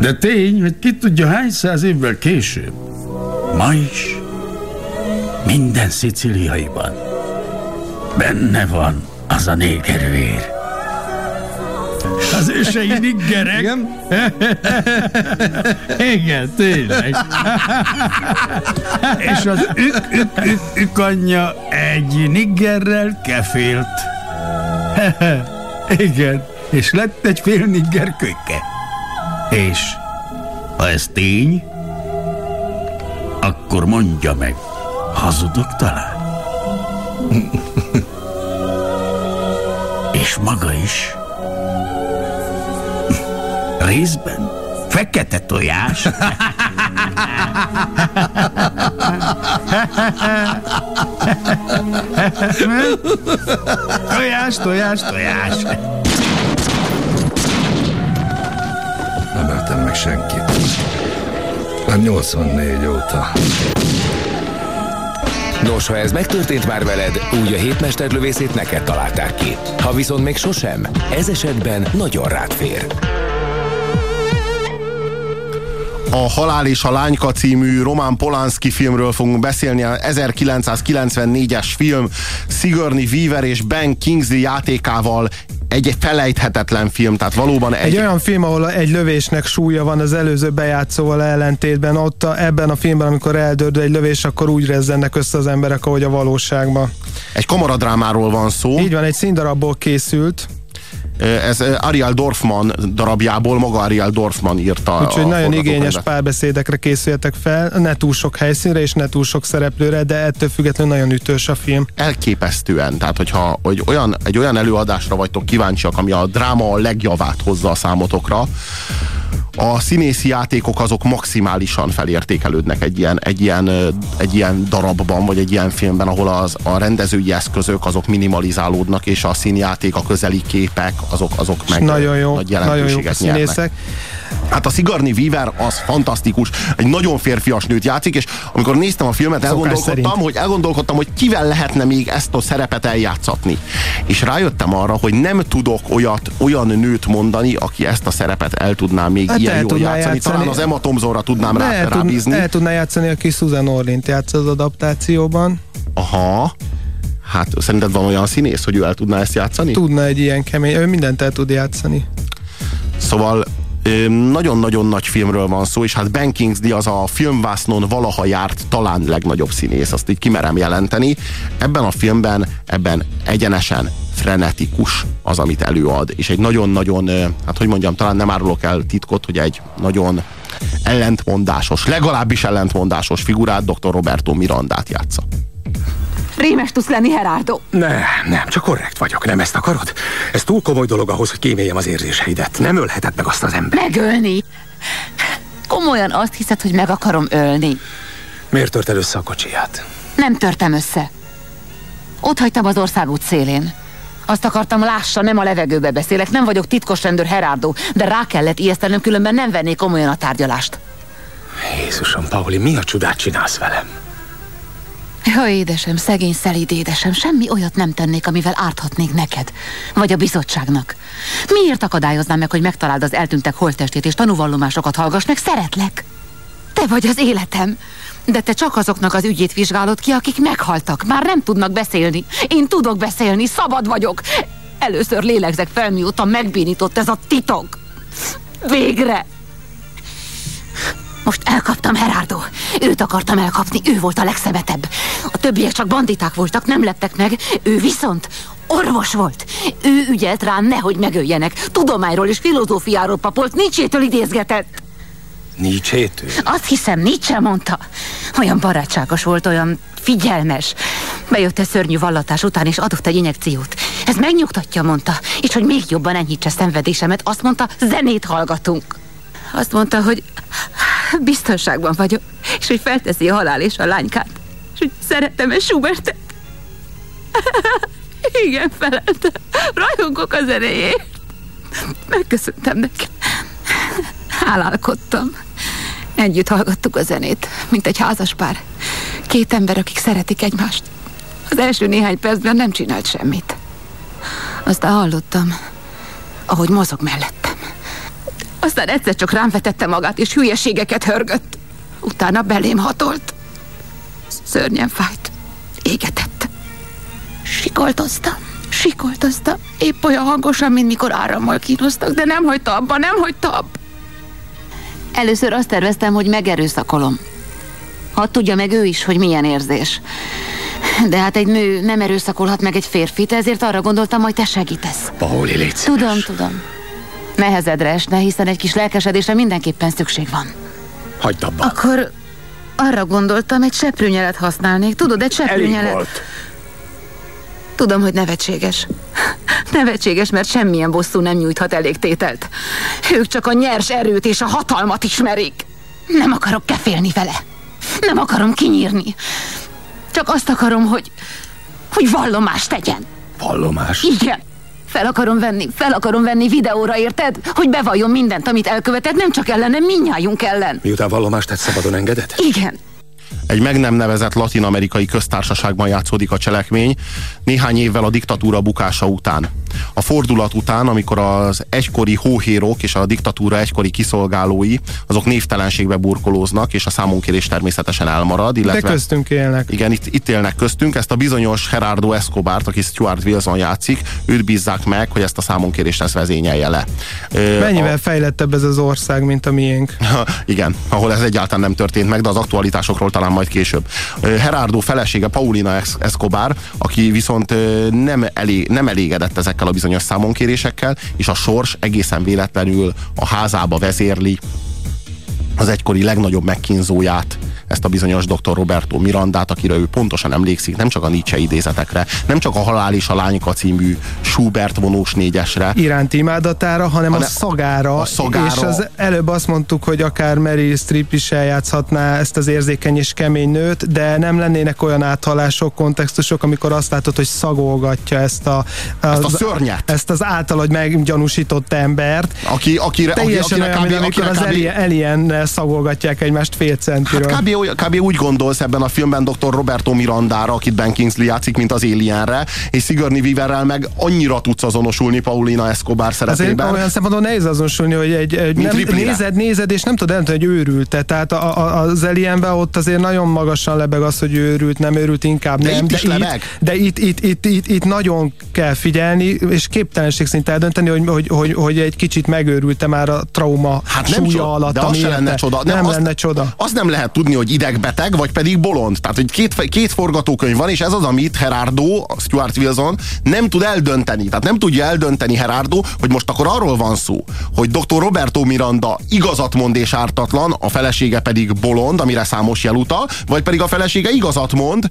De tény, hogy ki tudja hány száz évvel később, ma is minden szicíliaiban benne van az a négervér. Az ősei niggerek. Igen? *laughs* Igen, tényleg. *laughs* És az ük, ük, ük, ük anyja egy niggerrel kefélt. *laughs* Igen, és lett egy fél nigger kölyke. És ha ez tény, akkor mondja meg, hazudok talán? És maga is. Részben fekete tojás. tojás, tojás, tojás. Meg senkit. Már 84 óta. Nos, ha ez megtörtént már veled, úgy a hétmesterlövészét neked találták ki. Ha viszont még sosem, ez esetben nagyon rád fér. A Halál és a Lányka című Roman Polanski filmről fogunk beszélni, a 1994-es film Sigourney Weaver és Ben Kingsley játékával egy felejthetetlen film, tehát valóban egy... Egy olyan film, ahol egy lövésnek súlya van az előző bejátszóval ellentétben, ott a, ebben a filmben, amikor eldördül egy lövés, akkor úgy rezzennek össze az emberek, ahogy a valóságban. Egy kamaradrámáról van szó. Így van, egy színdarabból készült. Ez Ariel Dorfman darabjából, maga Ariel Dorfman írta. Úgyhogy nagyon igényes párbeszédekre készüljetek fel, ne túl sok helyszínre és ne túl sok szereplőre, de ettől függetlenül nagyon ütős a film. Elképesztően, tehát hogyha hogy olyan, egy olyan előadásra vagytok kíváncsiak, ami a dráma a legjavát hozza a számotokra, a színészi játékok azok maximálisan felértékelődnek egy ilyen, egy ilyen, egy ilyen darabban, vagy egy ilyen filmben, ahol az, a rendezői eszközök azok minimalizálódnak, és a színjáték, a közeli képek, azok, azok meg nagyon jó, nagy nagyon jó a színészek. Hát a Sigourney Weaver az fantasztikus, egy nagyon férfias nőt játszik, és amikor néztem a filmet, elgondolkodtam, hogy elgondolkodtam, hogy kivel lehetne még ezt a szerepet eljátszatni. És rájöttem arra, hogy nem tudok olyat, olyan nőt mondani, aki ezt a szerepet el tudná még hát ilyen jól játszani. játszani. Talán az Emma Thompsonra tudnám rá, el rábízni. El tudná játszani, aki Susan Orlint játsz az adaptációban. Aha. Hát szerinted van olyan színész, hogy ő el tudná ezt játszani? Tudna egy ilyen kemény, ő mindent el tud játszani. Szóval nagyon-nagyon nagy filmről van szó, és hát Ben Kingsley az a filmvásznon valaha járt talán legnagyobb színész, azt így kimerem jelenteni. Ebben a filmben, ebben egyenesen frenetikus az, amit előad, és egy nagyon-nagyon, hát hogy mondjam, talán nem árulok el titkot, hogy egy nagyon ellentmondásos, legalábbis ellentmondásos figurát dr. Roberto Mirandát játsza. Rémes tudsz lenni, Herardo. Ne, nem, csak korrekt vagyok. Nem ezt akarod? Ez túl komoly dolog ahhoz, hogy kíméljem az érzéseidet. Nem ölheted meg azt az ember. Megölni? Komolyan azt hiszed, hogy meg akarom ölni? Miért törted össze a kocsiját? Nem törtem össze. Ott hagytam az országút szélén. Azt akartam, lássa, nem a levegőbe beszélek, nem vagyok titkos rendőr Herardo, de rá kellett ijesztenem, különben nem vennék komolyan a tárgyalást. Jézusom, Pauli, mi a csodát csinálsz velem? Jó, édesem, szegény szelíd édesem, semmi olyat nem tennék, amivel árthatnék neked, vagy a bizottságnak. Miért akadályoznám meg, hogy megtaláld az eltűntek holttestét és tanúvallomásokat hallgass meg? Szeretlek. Te vagy az életem. De te csak azoknak az ügyét vizsgálod ki, akik meghaltak. Már nem tudnak beszélni. Én tudok beszélni, szabad vagyok. Először lélegzek fel, mióta megbénított ez a titok. Végre! Most elkaptam Herardo. Őt akartam elkapni, ő volt a legszemetebb. A többiek csak banditák voltak, nem leptek meg. Ő viszont orvos volt. Ő ügyelt rám, nehogy megöljenek. Tudományról és filozófiáról papolt, Nietzsétől idézgetett. Nietzsétől? Azt hiszem, Nietzsche mondta. Olyan barátságos volt, olyan figyelmes. Bejött egy szörnyű vallatás után, és adott egy injekciót. Ez megnyugtatja, mondta. És hogy még jobban enyhítse szenvedésemet, azt mondta, zenét hallgatunk. Azt mondta, hogy *laughs* biztonságban vagyok, és hogy felteszi a halál és a lánykát, és hogy szeretem-e Schubertet. *laughs* Igen, feleltem. Rajongok az erejét. Megköszöntem neki. Hálálkodtam. Együtt hallgattuk a zenét, mint egy házas pár. Két ember, akik szeretik egymást. Az első néhány percben nem csinált semmit. Aztán hallottam, ahogy mozog mellettem. Aztán egyszer csak rám vetette magát, és hülyeségeket hörgött. Utána belém hatolt. Szörnyen fájt. Égetett. Sikoltoztam. Sikoltoztam. Épp olyan hangosan, mint mikor árammal kínoztak, de nem hagyta abba, nem hagyta abba. Először azt terveztem, hogy megerőszakolom. Hadd tudja meg ő is, hogy milyen érzés. De hát egy nő nem erőszakolhat meg egy férfit, ezért arra gondoltam, hogy te segítesz. Pauli, légy Tudom, tudom. Nehezedre esne, hiszen egy kis lelkesedésre mindenképpen szükség van. Hagyd abba. Akkor arra gondoltam, egy seprűnyelet használnék. Tudod, egy seprűnyelet... Elég volt. Tudom, hogy nevetséges. *laughs* Nevetséges, mert semmilyen bosszú nem nyújthat elég tételt. Ők csak a nyers erőt és a hatalmat ismerik. Nem akarok kefélni vele. Nem akarom kinyírni. Csak azt akarom, hogy... hogy vallomást tegyen. Vallomás? Igen. Fel akarom venni, fel akarom venni videóra, érted? Hogy bevalljon mindent, amit elkövetett, nem csak ellenem, minnyájunk ellen. Miután vallomást tett, szabadon engedett? Igen. Egy meg nem nevezett latin-amerikai köztársaságban játszódik a cselekmény, néhány évvel a diktatúra bukása után. a fordulat után, amikor az egykori hóhérok és a diktatúra egykori kiszolgálói, azok névtelenségbe burkolóznak, és a számonkérés természetesen elmarad. Illetve, De köztünk élnek. Igen, itt, itt élnek köztünk. Ezt a bizonyos Gerardo Escobart, aki Stuart Wilson játszik, őt bízzák meg, hogy ezt a számonkérést ezt vezényelje le. Mennyivel a... fejlettebb ez az ország, mint a miénk? *laughs* Igen, ahol ez egyáltalán nem történt meg, de az aktualitásokról talán majd később. Gerardo felesége Paulina Escobar, aki viszont nem, elég, nem elégedett ezekkel a bizonyos számonkérésekkel, és a sors egészen véletlenül a házába vezérli az egykori legnagyobb megkínzóját, ezt a bizonyos dr. Roberto Mirandát, akire ő pontosan emlékszik, nem csak a Nietzsche idézetekre, nem csak a Halál és a Lányka című Schubert vonós négyesre. Iránti imádatára, hanem, a szagára. A szagára. És az előbb azt mondtuk, hogy akár Mary Streep is eljátszhatná ezt az érzékeny és kemény nőt, de nem lennének olyan áthallások, kontextusok, amikor azt látod, hogy szagolgatja ezt a, az, ezt a szörnyet. Ezt az általad meggyanúsított embert. Aki, akire, Teljesen aki, olyan, mint amikor az Alien szagolgatják egymást fél centiről. Hát kb kb. úgy gondolsz ebben a filmben dr. Roberto Mirandára, akit Ben Kingsley játszik, mint az Alienre, és Sigourney Weaverrel meg annyira tudsz azonosulni Paulina Escobar szerepében. Azért olyan szempontból nehéz azonosulni, hogy egy, egy nem, nézed, nézed, és nem tudod eldönteni, hogy őrült-e. Tehát a, a, az Alienben ott azért nagyon magasan lebeg az, hogy őrült, nem őrült, inkább de nem. Itt de is lebeg. de itt, itt, itt, itt, itt, nagyon kell figyelni, és képtelenség szinte eldönteni, hogy, hogy, hogy, hogy egy kicsit megőrült-e már a trauma hát nem súlya csoda, alatt. De az se lenne csoda. Nem, nem azt, lenne csoda. Azt nem lehet tudni, hogy idegbeteg, vagy pedig bolond. Tehát, hogy két, két forgatókönyv van, és ez az, amit Gerardo, Stuart Wilson nem tud eldönteni. Tehát nem tudja eldönteni Gerardo, hogy most akkor arról van szó, hogy dr. Roberto Miranda igazat mond és ártatlan, a felesége pedig bolond, amire számos jel utal, vagy pedig a felesége igazat mond,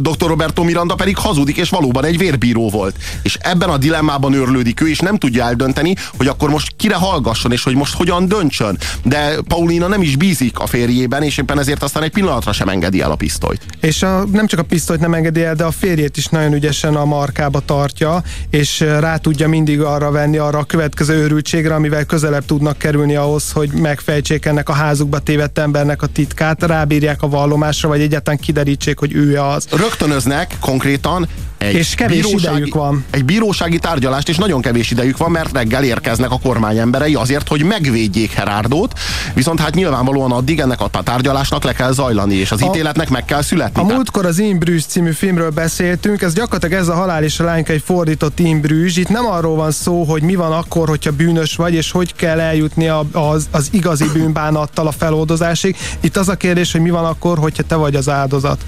dr. Roberto Miranda pedig hazudik, és valóban egy vérbíró volt. És ebben a dilemmában őrlődik ő, és nem tudja eldönteni, hogy akkor most kire hallgasson, és hogy most hogyan döntsön. De Paulina nem is bízik a férjében, és éppen ezért aztán egy pillanatra sem engedi el a pisztolyt. És a, nem csak a pisztolyt nem engedi el, de a férjét is nagyon ügyesen a markába tartja, és rá tudja mindig arra venni arra a következő őrültségre, amivel közelebb tudnak kerülni ahhoz, hogy megfejtsék ennek a házukba tévedt embernek a titkát, rábírják a vallomásra, vagy egyáltalán kiderítsék, hogy ő az. Rögtönöznek konkrétan egy és kevés bírósági, idejük van. Egy bírósági tárgyalást, és nagyon kevés idejük van, mert reggel érkeznek a kormány emberei azért, hogy megvédjék Herárdót, viszont hát nyilvánvalóan addig ennek a tárgyalásnak le kell zajlani, és az a, ítéletnek meg kell születni. A tehát... múltkor az Imbrűs című filmről beszéltünk, ez gyakorlatilag ez a halál és a lányka egy fordított Imbrűs. Itt nem arról van szó, hogy mi van akkor, hogyha bűnös vagy, és hogy kell eljutni a, az, az igazi bűnbánattal a feloldozásig. Itt az a kérdés, hogy mi van akkor, hogyha te vagy az áldozat.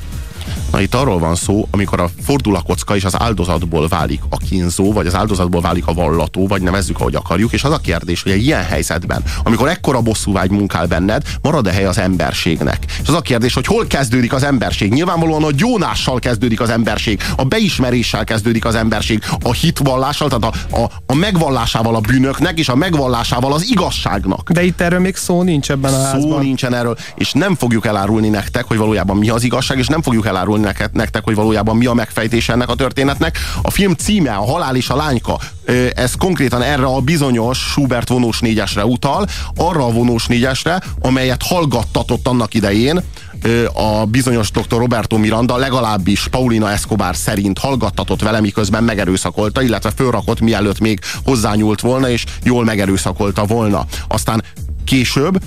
Na itt arról van szó, amikor a fordul a kocka, és az áldozatból válik a kínzó, vagy az áldozatból válik a vallató, vagy nevezzük, ahogy akarjuk, és az a kérdés, hogy egy ilyen helyzetben, amikor ekkora bosszúvágy munkál benned, marad-e hely az emberségnek? És az a kérdés, hogy hol kezdődik az emberség? Nyilvánvalóan a gyónással kezdődik az emberség, a beismeréssel kezdődik az emberség, a hitvallással, tehát a, a, a megvallásával a bűnöknek, és a megvallásával az igazságnak. De itt erről még szó nincs ebben a szó házban. Szó nincsen erről, és nem fogjuk elárulni nektek, hogy valójában mi az igazság, és nem fogjuk elárulni nektek, hogy valójában mi a megfejtés ennek a történetnek. A film címe, a Halál és a Lányka, ez konkrétan erre a bizonyos Schubert vonós négyesre utal, arra a vonós négyesre, amelyet hallgattatott annak idején a bizonyos dr. Roberto Miranda, legalábbis Paulina Escobar szerint hallgattatott vele, miközben megerőszakolta, illetve fölrakott, mielőtt még hozzányúlt volna, és jól megerőszakolta volna. Aztán később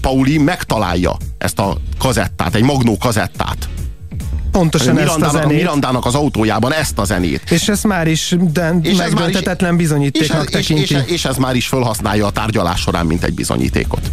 Pauli megtalálja ezt a kazettát, egy magnó kazettát, pontosan ezt a zenét. Mirandának az autójában ezt a zenét. És ez már is de és megdöntetetlen bizonyítéknak és, ez, tekinti. És, és, és ez már is felhasználja a tárgyalás során, mint egy bizonyítékot.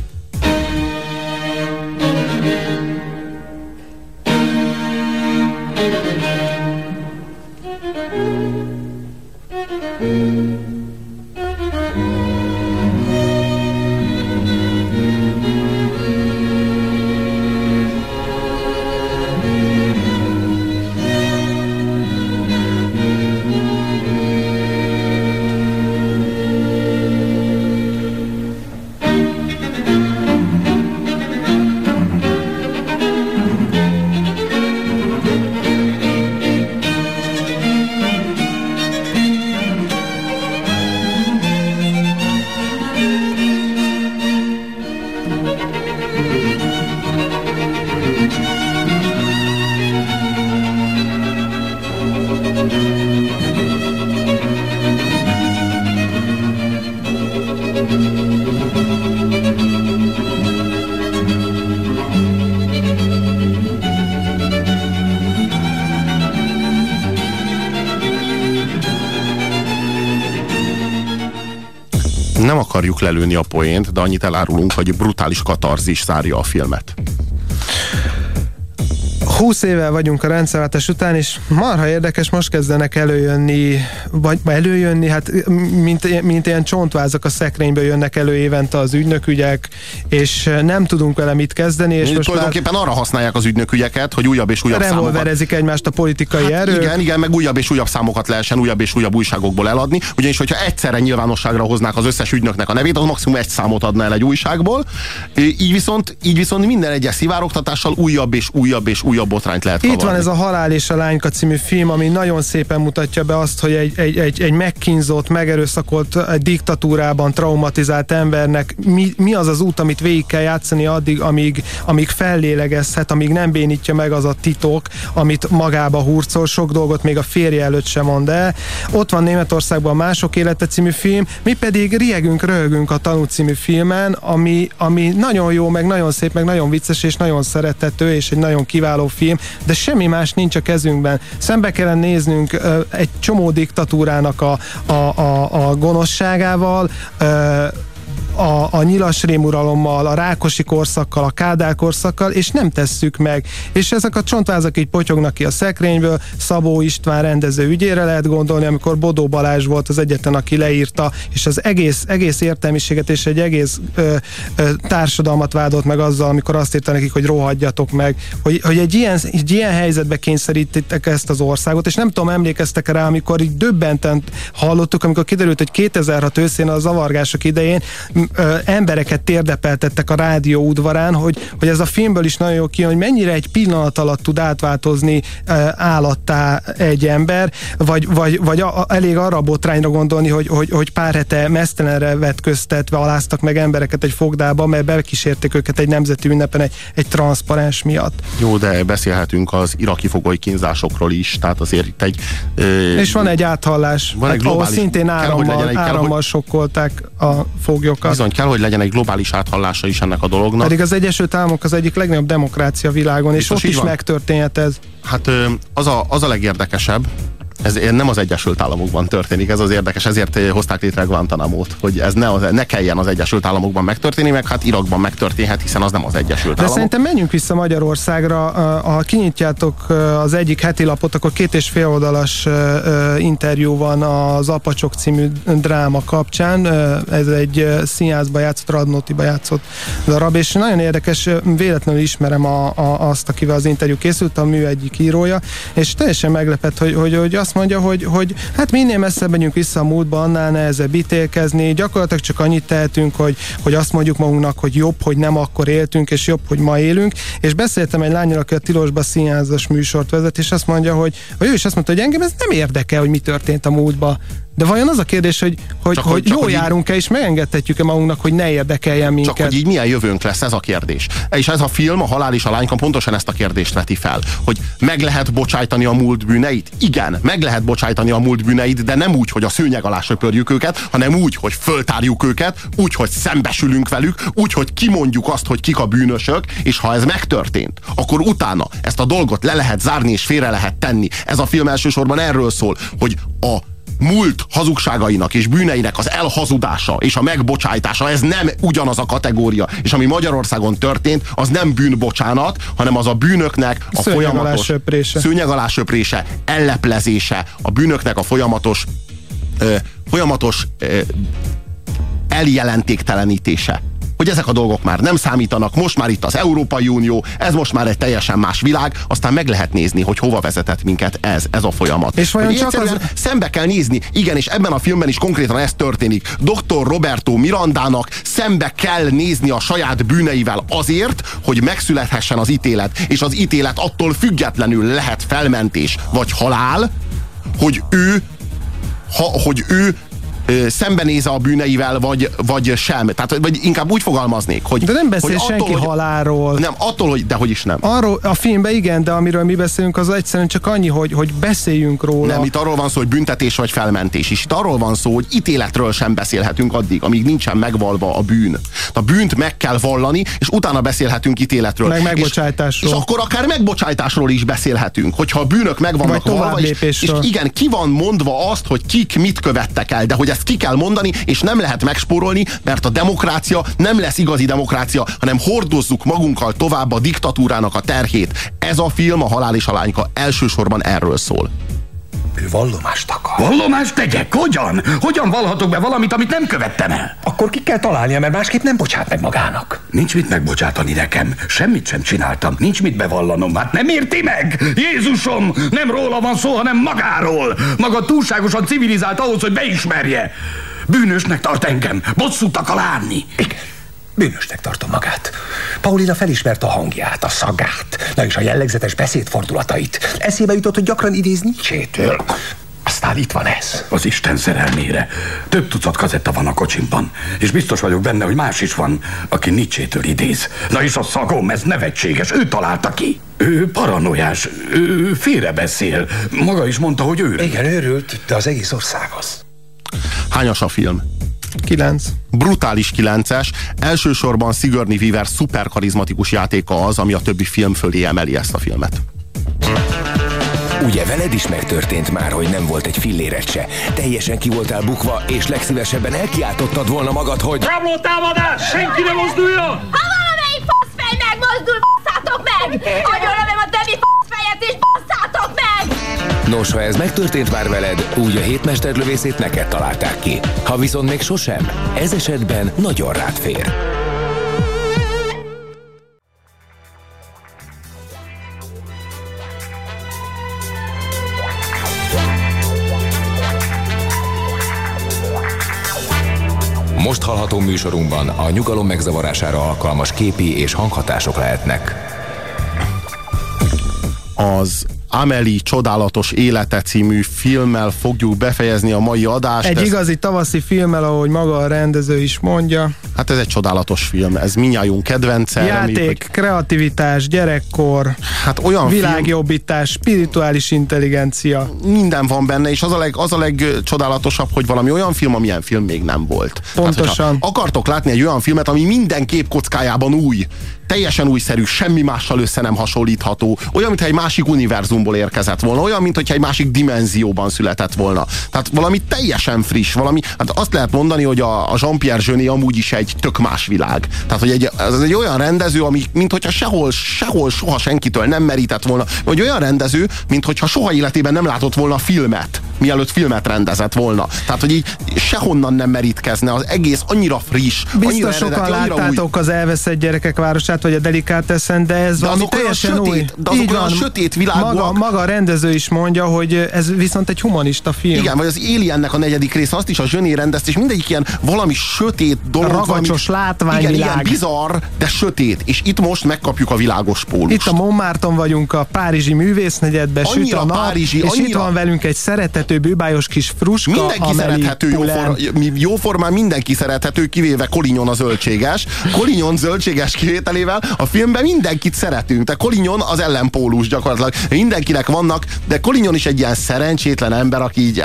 Akarjuk lelőni a poént, de annyit elárulunk, hogy brutális katarzis zárja a filmet. 20 évvel vagyunk a rendszerváltás után, és marha érdekes, most kezdenek előjönni, vagy előjönni, hát mint, mint ilyen csontvázak a szekrényből jönnek elő évente az ügynökügyek, és nem tudunk vele mit kezdeni. És most tulajdonképpen már arra használják az ügynökügyeket, hogy újabb és újabb revolverezik számokat. egymást a politikai hát erők. Igen, igen, meg újabb és újabb számokat lehessen újabb és újabb újságokból eladni, ugyanis hogyha egyszerre nyilvánosságra hoznák az összes ügynöknek a nevét, az maximum egy számot adna el egy újságból, így viszont, így viszont minden egyes szivárogtatással újabb és újabb és újabb botrányt lehet kavarni. Itt van ez a Halál és a Lányka című film, ami nagyon szépen mutatja be azt, hogy egy, egy, egy, egy megkínzott, megerőszakolt egy diktatúrában traumatizált embernek mi, mi az az út, amit végig kell játszani addig, amíg, amíg fellélegezhet, amíg nem bénítja meg az a titok, amit magába hurcol, sok dolgot még a férje előtt sem mond el. Ott van Németországban a Mások élete című film, mi pedig riegünk, röhögünk a Tanú című filmen, ami, ami nagyon jó, meg nagyon szép, meg nagyon vicces, és nagyon szeretető, és egy nagyon kiváló film, de semmi más nincs a kezünkben. Szembe kellene néznünk uh, egy csomó diktatúrának a, a, a, a gonoszságával, uh, a, a nyilas rémuralommal, a rákosi korszakkal, a kádár korszakkal, és nem tesszük meg. És ezek a csontvázak így potyognak ki a szekrényből, Szabó István rendező ügyére lehet gondolni, amikor Bodó Balázs volt az egyetlen, aki leírta, és az egész, egész értelmiséget és egy egész ö, ö, társadalmat vádolt meg azzal, amikor azt írta nekik, hogy rohadjatok meg, hogy, hogy egy, ilyen, egy ilyen helyzetbe kényszerítettek ezt az országot, és nem tudom, emlékeztek rá, amikor így döbbenten hallottuk, amikor kiderült, hogy 2006 őszén a zavargások idején ö, embereket térdepeltettek a rádió udvarán, hogy, hogy ez a filmből is nagyon jó ki, hogy mennyire egy pillanat alatt tud átváltozni ö, állattá egy ember, vagy, vagy, vagy a, a, elég arra a botrányra gondolni, hogy, hogy, hogy pár hete mesztelenre vetköztetve aláztak meg embereket egy fogdába, mert bekísérték őket egy nemzeti ünnepen egy, egy transzparens miatt. Jó, de beszélhetünk az iraki fogoly kínzásokról is, tehát azért itt egy... Ö, és van egy áthallás, van egy hát, globális, ahol szintén árammal, kell, legyen egy, árammal kell, hogy... sokkolták a foglyokat. Bizony, kell, hogy legyen egy globális áthallása is ennek a dolognak. Pedig az Egyesült Államok az egyik legnagyobb demokrácia világon, Biztos és ott is van. megtörténhet ez. Hát az a, az a legérdekesebb, ez nem az Egyesült Államokban történik, ez az érdekes, ezért hozták létre Guantanamo-t, hogy ez ne, az, ne kelljen az Egyesült Államokban megtörténni, meg hát Irakban megtörténhet, hiszen az nem az Egyesült De Államok. szerintem menjünk vissza Magyarországra, ha kinyitjátok az egyik heti lapot, akkor két és fél oldalas interjú van az Apacsok című dráma kapcsán, ez egy színházba játszott, Radnotiba játszott darab, és nagyon érdekes, véletlenül ismerem a, a, azt, akivel az interjú készült, a mű egyik írója, és teljesen meglepett, hogy, hogy, hogy azt azt mondja, hogy, hogy hát minél messzebb megyünk vissza a múltba, annál nehezebb ítélkezni. Gyakorlatilag csak annyit tehetünk, hogy, hogy azt mondjuk magunknak, hogy jobb, hogy nem akkor éltünk, és jobb, hogy ma élünk. És beszéltem egy lányral, aki a Tilosba színházas műsort vezet, és azt mondja, hogy, hogy ő is azt mondta, hogy engem ez nem érdekel, hogy mi történt a múltba. De vajon az a kérdés, hogy, hogy, csak, hogy, hogy jól járunk-e, és megengedhetjük-e magunknak, hogy ne érdekeljen minket? Csak hogy így milyen jövőnk lesz, ez a kérdés. És ez a film, a Halál és a Lányka pontosan ezt a kérdést veti fel. Hogy meg lehet bocsájtani a múlt bűneit? Igen, meg lehet bocsájtani a múlt bűneit, de nem úgy, hogy a szőnyeg alá söpörjük őket, hanem úgy, hogy föltárjuk őket, úgy, hogy szembesülünk velük, úgy, hogy kimondjuk azt, hogy kik a bűnösök, és ha ez megtörtént, akkor utána ezt a dolgot le lehet zárni és félre lehet tenni. Ez a film elsősorban erről szól, hogy a múlt hazugságainak és bűneinek az elhazudása és a megbocsájtása, ez nem ugyanaz a kategória. És ami Magyarországon történt, az nem bűnbocsánat, hanem az a bűnöknek a szőnyeg folyamatos söprése. szőnyeg alá söprése, elleplezése, a bűnöknek a folyamatos ö, folyamatos ö, eljelentéktelenítése hogy ezek a dolgok már nem számítanak, most már itt az Európai Unió, ez most már egy teljesen más világ, aztán meg lehet nézni, hogy hova vezetett minket ez, ez a folyamat. És vajon csak az... Szembe kell nézni, igen, és ebben a filmben is konkrétan ez történik. Dr. Roberto Mirandának szembe kell nézni a saját bűneivel azért, hogy megszülethessen az ítélet, és az ítélet attól függetlenül lehet felmentés vagy halál, hogy ő ha, hogy ő szembenéz a bűneivel, vagy, vagy sem. Tehát, vagy inkább úgy fogalmaznék, hogy... De nem beszél hogy senki attól, hogy, halálról. Nem, attól, hogy... De hogy is nem. Arról, a filmben igen, de amiről mi beszélünk, az egyszerűen csak annyi, hogy, hogy beszéljünk róla. Nem, itt arról van szó, hogy büntetés vagy felmentés. És itt arról van szó, hogy ítéletről sem beszélhetünk addig, amíg nincsen megvalva a bűn. A bűnt meg kell vallani, és utána beszélhetünk ítéletről. Meg megbocsájtásról. És, és akkor akár megbocsájtásról is beszélhetünk, hogyha a bűnök megvannak valva, és, és igen, ki van mondva azt, hogy kik mit követtek el, de hogy ezt Ezt ki kell mondani, és nem lehet megspórolni, mert a demokrácia nem lesz igazi demokrácia, hanem hordozzuk magunkkal tovább a diktatúrának a terhét. Ez a film, a Halál és a Lányka elsősorban erről szól. Ő vallomást akar. Vallomást tegyek? Hogyan? Hogyan valhatok be valamit, amit nem követtem el? Akkor ki kell találnia, mert másképp nem bocsát meg magának. Nincs mit megbocsátani nekem. Semmit sem csináltam. Nincs mit bevallanom. Hát nem érti meg? Jézusom! Nem róla van szó, hanem magáról. Maga túlságosan civilizált ahhoz, hogy beismerje. Bűnösnek tart engem. Bosszút akar állni. Igen. Bűnösnek tartom magát. Paulina felismerte a hangját, a szagát, na és a jellegzetes beszédfordulatait. Eszébe jutott, hogy gyakran idéz Nietzsétől. Aztán itt van ez. Az Isten szerelmére. Több tucat kazetta van a kocsimban, és biztos vagyok benne, hogy más is van, aki Nietzsétől idéz. Na és a szagom, ez nevetséges, ő találta ki. Ő paranoiás, ő félrebeszél. Maga is mondta, hogy őrült. Igen, őrült, de az egész országhoz. Hányas a film? 9. Brutális 9-es. Elsősorban Sigourney Weaver szuperkarizmatikus játéka az, ami a többi film fölé emeli ezt a filmet. Ugye veled is megtörtént már, hogy nem volt egy filléret se. Teljesen ki voltál bukva, és legszívesebben elkiáltottad volna magad, hogy... Rabló támadás! Senki ne mozduljon! Ha valamelyik faszfej megmozdul, basszátok meg! Agyonlövöm a többi Nos, ha ez megtörtént már veled, úgy a hétmesterlövészét neked találták ki. Ha viszont még sosem, ez esetben nagyon rád fér. Most hallható műsorunkban a nyugalom megzavarására alkalmas képi és hanghatások lehetnek. Az Amelie csodálatos élete című filmmel fogjuk befejezni a mai adást. Egy Ez- igazi tavaszi filmmel, ahogy maga a rendező is mondja. Hát ez egy csodálatos film, ez minnyájunk kedvence. Játék, reméljük, kreativitás, gyerekkor, hát olyan világjobbítás, spirituális intelligencia. minden van benne, és az a, leg, az a legcsodálatosabb, hogy valami olyan film, amilyen film még nem volt. Pontosan. Hogyha akartok látni egy olyan filmet, ami minden képkockájában új, teljesen újszerű, semmi mással össze nem hasonlítható, olyan, mintha egy másik univerzumból érkezett volna, olyan, mintha egy másik dimenzióban született volna. Tehát valami teljesen friss, valami, hát azt lehet mondani, hogy a, a Jean-Pierre Jeunet amúgy is egy tök más világ. Tehát, hogy egy, ez egy olyan rendező, ami, mint hogyha sehol, sehol, soha senkitől nem merített volna, vagy olyan rendező, mint hogyha soha életében nem látott volna filmet, mielőtt filmet rendezett volna. Tehát, hogy így sehonnan nem merítkezne, az egész annyira friss, annyira Biztos sokan eredeti, annyira új. láttátok az elveszett gyerekek városát, vagy a Delikáteszen, de ez De valami teljesen sötét- új. de azok van. sötét világúak. Maga, maga a rendező is mondja, hogy ez viszont egy humanista film. Igen, vagy az Aliennek a negyedik része, azt is a Zsöné rendezt, és mindegyik ilyen valami sötét dolog. Ragacsos valami, látványvilág. Igen, ilyen bizarr, de sötét. És itt most megkapjuk a világos pólust. Itt a Montmarton vagyunk, a Párizsi művésznegyedben, süt Annyira a nap, párizsi, és annyira- itt van velünk egy szeretető, bűbájos kis fruska, Mindenki szerethető mi- jóformán mindenki szerethető, kivéve Kolinyon a zöldséges. Kolinyon zöldséges kivételével a filmben mindenkit szeretünk. De Kolinyon az ellenpólus gyakorlatilag. Mindenkinek vannak, de Kolinyon is egy ilyen szerencsétlen ember, aki így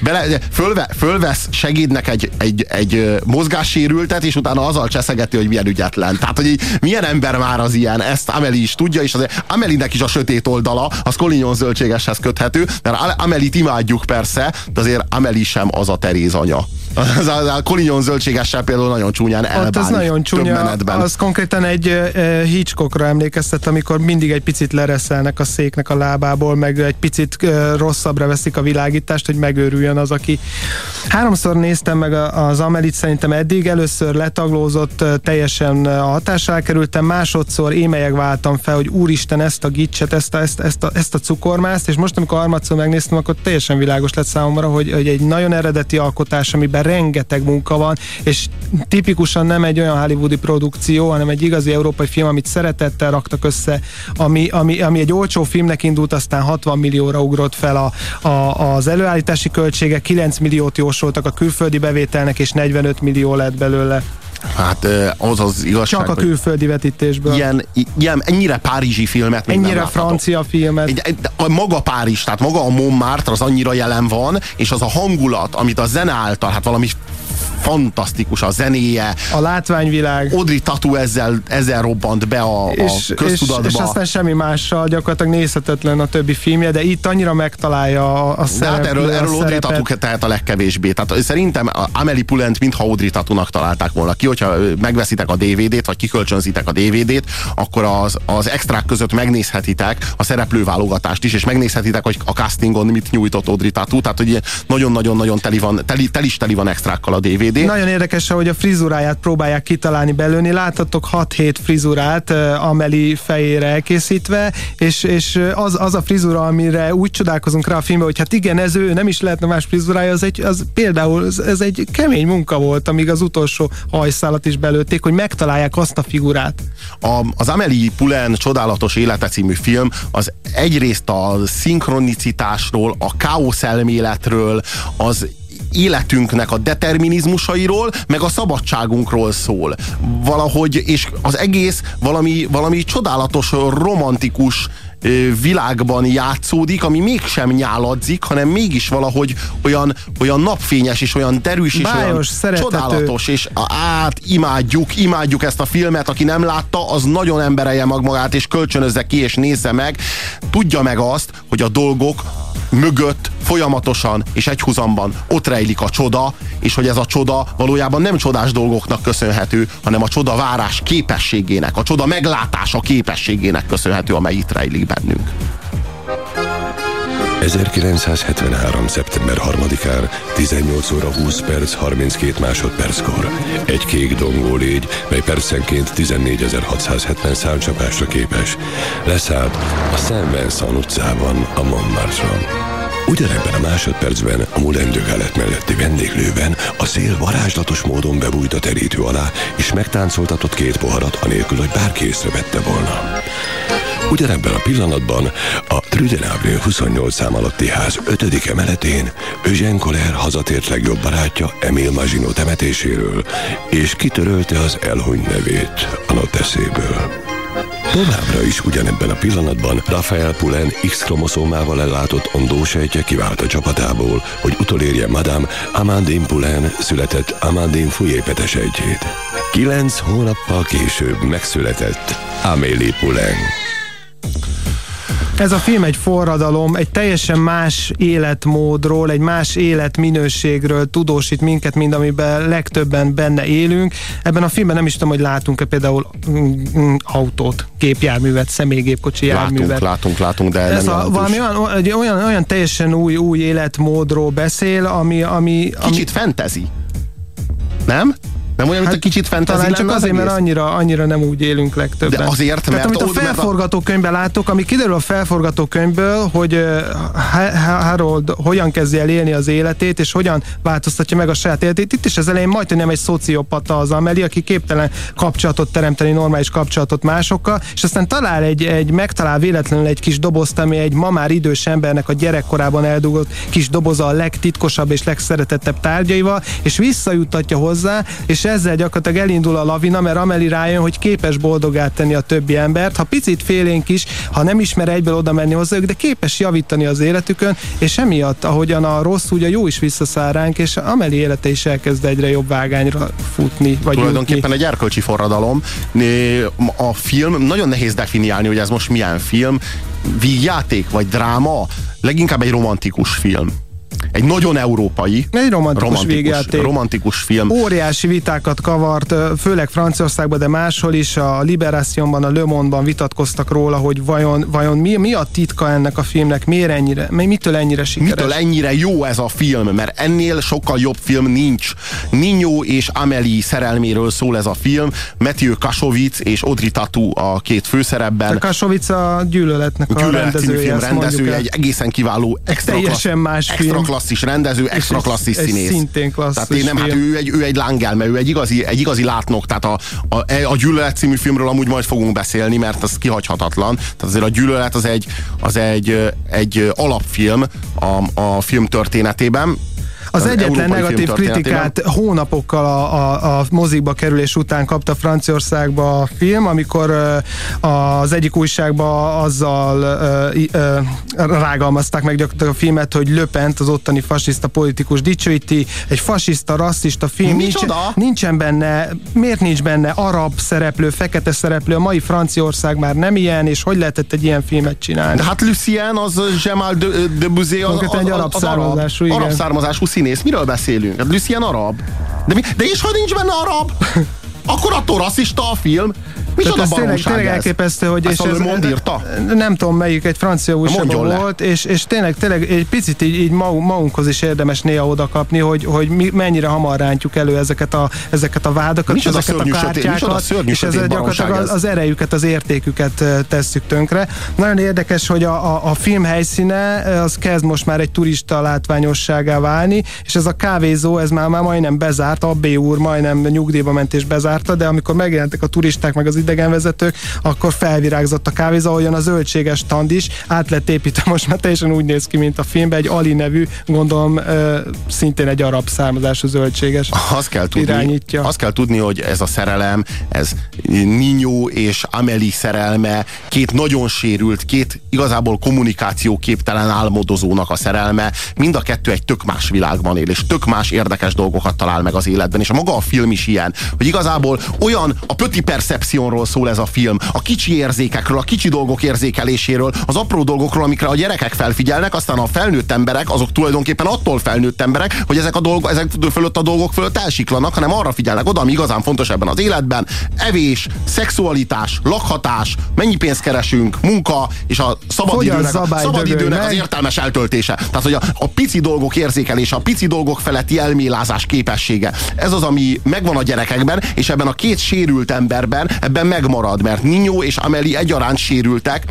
bele, fölve, fölvesz segédnek egy, egy, egy mozgássérültet, és utána azzal cseszegeti, hogy milyen ügyetlen. Tehát, hogy így, milyen ember már az ilyen, ezt Amelie is tudja, és azért Amelinek is a sötét oldala, az Kolinyon zöldségeshez köthető, mert Amelit imádjuk persze, de azért Amelie sem az a Teréz anya. Az a, a Kolinyon zöldségessel például nagyon csúnyán Ott elbánik. az nagyon csúnya, menetben. az konkrétan egy uh, Hitchcockra emlékeztet, amikor mindig egy picit lereszelnek a széknek a lábából, meg egy picit uh, rosszabbra veszik a világítást, hogy megőrüljön az, aki. Háromszor néztem meg a- az Amelit szerintem eddig, először letaglózott, teljesen uh, hatás alá kerültem, másodszor émelyek váltam fel, hogy úristen, ezt a gicset, ezt a, ezt, ezt, a, ezt a cukormászt, és most, amikor harmadszor megnéztem, akkor teljesen világos lett számomra, hogy, hogy egy nagyon eredeti alkotás, amiben rengeteg munka van, és tipikusan nem egy olyan hollywoodi produkció, hanem egy igazi európai film, amit szeretettel raktak össze, ami, ami, ami egy olcsó filmnek indult, aztán 60 millióra ugrott fel a, a, az előállítási költsége, 9 milliót jósoltak a külföldi bevételnek, és 45 millió lett belőle. Hát az az igazság, Csak a külföldi vetítésből. ilyen, ilyen, ennyire párizsi filmet még Ennyire nem francia filmet. Egy, egy, a maga Párizs, tehát maga a Montmartre az annyira jelen van, és az a hangulat, amit a zene által, hát valami fantasztikus a zenéje. A látványvilág. Audrey Tatu ezzel, ezzel robbant be a, és, a köztudatba. És, és aztán semmi mással gyakorlatilag nézhetetlen a többi filmje, de itt annyira megtalálja a, a de hát erről, erről Audrey Tatu tehet a legkevésbé. Tehát szerintem Amelie Pulent mintha Audrey Tatunak találták volna ki, hogyha megveszitek a DVD-t, vagy kikölcsönzitek a DVD-t, akkor az, az extrák között megnézhetitek a szereplőválogatást is, és megnézhetitek, hogy a castingon mit nyújtott Audrey Tatu, tehát hogy nagyon-nagyon-nagyon teli, van, teli, tel is teli van extrákkal a DVD. Nagyon érdekes, hogy a frizuráját próbálják kitalálni belőni. Láthatok 6-7 frizurát uh, Ameli fejére elkészítve, és, és az, az a frizura, amire úgy csodálkozunk rá a filmben, hogy hát igen, ez ő, nem is lehetne más frizurája, az, egy, az például ez egy kemény munka volt, amíg az utolsó hajszálat is belőtték, hogy megtalálják azt a figurát. A, az Amelie Pulen Csodálatos élete című film az egyrészt a szinkronicitásról, a káosz elméletről, az életünknek a determinizmusairól, meg a szabadságunkról szól. Valahogy, és az egész valami, valami csodálatos, romantikus világban játszódik, ami mégsem nyáladzik, hanem mégis valahogy olyan, olyan napfényes és olyan derűs és Bájos, olyan szeretető. csodálatos, és át imádjuk, imádjuk ezt a filmet, aki nem látta, az nagyon emberelje mag magát, és kölcsönözze ki, és nézze meg. Tudja meg azt, hogy a dolgok mögött folyamatosan és egyhuzamban ott rejlik a csoda, és hogy ez a csoda valójában nem csodás dolgoknak köszönhető, hanem a csoda várás képességének, a csoda meglátása képességének köszönhető, amely itt rejlik bennünk. 1973. szeptember 3-án 18 óra 20 perc 32 másodperckor egy kék dongó légy, mely percenként 14.670 száncsapásra képes, leszállt a Saint Vincent utcában a Montmartre-on. Ugyanebben a másodpercben a Moulin de Galette melletti vendéglőben a szél varázslatos módon bebújt a terítő alá, és megtáncoltatott két poharat, anélkül, hogy bárki észrevette volna. Ugyanebben a pillanatban a Trüdenávnél 28 szám alatti ház 5. emeletén Eugène Koller hazatért legjobb barátja Emil Maginot temetéséről, és kitörölte az elhuny nevét a noteszéből. Továbbra is ugyanebben a pillanatban Rafael Pulen X-kromoszómával ellátott ondósejtje kivált a csapatából, hogy utolérje Madame Amandine Pulen született Amandine Fouillé sejtjét. Kilenc hónappal később megszületett Amélie Pulen. Ez a film egy forradalom, egy teljesen más életmódról, egy más életminőségről tudósít minket, mint amiben legtöbben benne élünk. Ebben a filmben nem is tudom, hogy látunk-e például mm, mm, autót, képjárművet, személygépkocsi járművet. Látunk, látunk, látunk, de Ez nem a, valami olyan, olyan, olyan teljesen új, új életmódról beszél, ami... ami, ami Kicsit fantasy. Nem? Nem olyan, mint hát, a kicsit fantasy Talán csak az azért, mert annyira, annyira nem úgy élünk legtöbben. De azért, Tehát, mert amit a felforgatókönyvben látok, ami kiderül a felforgatókönyvből, hogy Ha- Ha- Harold hogyan kezdi el élni az életét, és hogyan változtatja meg a saját életét. Itt is az elején majdnem nem egy szociopata az Ameli, aki képtelen kapcsolatot teremteni, normális kapcsolatot másokkal, és aztán talál egy, egy megtalál véletlenül egy kis dobozt, ami egy ma már idős embernek a gyerekkorában eldugott kis doboza a legtitkosabb és legszeretettebb tárgyaival, és visszajutatja hozzá, és ezzel gyakorlatilag elindul a lavina, mert Ameli rájön, hogy képes boldogát tenni a többi embert, ha picit félénk is, ha nem ismer egyből oda menni hozzájuk, de képes javítani az életükön, és emiatt, ahogyan a rossz, úgy a jó is visszaszáll ránk, és Ameli élete is elkezd egyre jobb vágányra futni, vagy tulajdonképpen egy erkölcsi forradalom. A film, nagyon nehéz definiálni, hogy ez most milyen film, vígjáték vagy dráma, leginkább egy romantikus film. Egy nagyon európai, Egy romantikus romantikus, végjáték. romantikus film. Óriási vitákat kavart, főleg Franciaországban, de máshol is a Liberationban, a Le Monde-ban vitatkoztak róla, hogy vajon, vajon mi, mi a titka ennek a filmnek, miért ennyire, mi- mitől ennyire sikeres? Mitől ennyire jó ez a film? Mert ennél sokkal jobb film nincs. Nino és Amelie szerelméről szól ez a film. Matthew Kasovic és Audrey Tatu a két főszerepben. A Kasovic a gyűlöletnek a Gyűlölet rendezője, film rendezője, egy egészen kiváló extra, teljesen más extra film. Klasszis rendező, extra egy- klasszis egy színész. szintén klasszis Tehát én nem, hát film. ő egy, ő egy lángelme, ő egy igazi, egy igazi látnok, tehát a, a, a Gyűlölet című filmről amúgy majd fogunk beszélni, mert az kihagyhatatlan. Tehát azért a Gyűlölet az egy, az egy, egy alapfilm a, a film történetében. Az egyetlen európai negatív kritikát hónapokkal a, a, a mozikba kerülés után kapta Franciaországba a film, amikor az egyik újságba azzal rágalmazták meg gyakorlatilag a filmet, hogy Löpent, az ottani fasiszta politikus dicsőíti, egy fasiszta, rasszista film. Micsoda? Nincsen, benne, miért nincs benne arab szereplő, fekete szereplő, a mai Franciaország már nem ilyen, és hogy lehetett egy ilyen filmet csinálni? De hát Lucien, az Jamal de, de az, az, Konkrétan egy az, arab az származású, igen. arab származású színész. Miről beszélünk? Hát Lucien arab. De, mi, de és ha nincs benne arab? *laughs* Akkor attól rasszista a film? Micsoda ez tényleg, tényleg ez? elképesztő, hogy... Ezt a Le Monde írta? Nem tudom melyik, egy francia újságban volt, és, és tényleg, tényleg egy picit így, így magunk- magunkhoz is érdemes néha oda kapni, hogy, hogy mi, mennyire hamar rántjuk elő ezeket a, ezeket a vádakat, és ezeket a sötét- micsoda kártyákat, szörnyű és sötét ezzel gyakorlatilag ez? az erejüket, az értéküket tesszük tönkre. Nagyon érdekes, hogy a, a, a film helyszíne az kezd most már egy turista látványosságá válni, és ez a kávézó, ez már, már majdnem bezárt, a B úr majdnem nyugdíjba ment és bezárta, de amikor megjelentek a turisták meg az idegenvezetők, akkor felvirágzott a kávézó, ahogyan a zöldséges stand is. Át lett építve, most már teljesen úgy néz ki, mint a filmben, egy Ali nevű, gondolom szintén egy arab származású zöldséges azt kell tudni, irányítja. azt kell tudni, hogy ez a szerelem, ez Nino és Amelie szerelme, két nagyon sérült, két igazából kommunikációképtelen álmodozónak a szerelme, mind a kettő egy tök más világban él, és tök más érdekes dolgokat talál meg az életben, és a maga a film is ilyen, hogy igazából olyan a pöti percepciónról szól ez a film, a kicsi érzékekről, a kicsi dolgok érzékeléséről, az apró dolgokról, amikre a gyerekek felfigyelnek, aztán a felnőtt emberek, azok tulajdonképpen attól felnőtt emberek, hogy ezek a dolgok, ezek fölött a dolgok fölött elsiklanak, hanem arra figyelnek oda, ami igazán fontos ebben az életben. Evés, szexualitás, lakhatás, mennyi pénzt keresünk, munka, és a szabadidőnek, a szabadidőnek az értelmes eltöltése. Tehát, hogy a, a pici dolgok érzékelése, a pici dolgok feletti elmélázás képessége. Ez az, ami megvan a gyerekekben, és ebben a két sérült emberben ebben megmarad, mert Nino és Amelie egyaránt sérültek,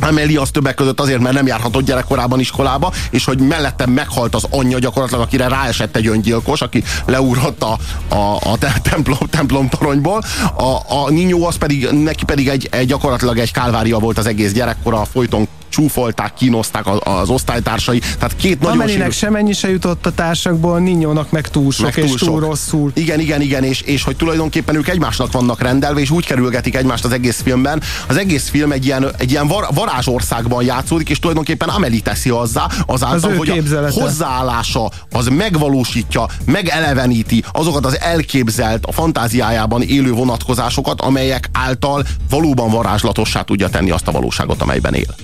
Amelie az többek között azért, mert nem járhatott gyerekkorában iskolába, és hogy mellettem meghalt az anyja gyakorlatilag, akire ráesett egy öngyilkos, aki leugrott a, a, a te- templom, templom toronyból. A, a Nino az pedig, neki pedig egy, egy gyakorlatilag egy kálvária volt az egész gyerekkora, folyton csúfolták, kínozták az, az osztálytársai, tehát két nagyon Amelinek sérült- semennyi se jutott a társakból, Ninyónak meg túl sok, meg és túl sok. rosszul. Igen, igen, igen, és, és hogy tulajdonképpen ők egymásnak vannak rendelve, és úgy kerülgetik egymást az egész filmben. Az egész film egy ilyen, egy ilyen var, varázsországban játszódik, és tulajdonképpen Amelie teszi azzá, azáltal, Az hogy a képzelete. hozzáállása az megvalósítja, megeleveníti azokat az elképzelt, a fantáziájában élő vonatkozásokat, amelyek által valóban varázslatossá tudja tenni azt a valóságot, amelyben él.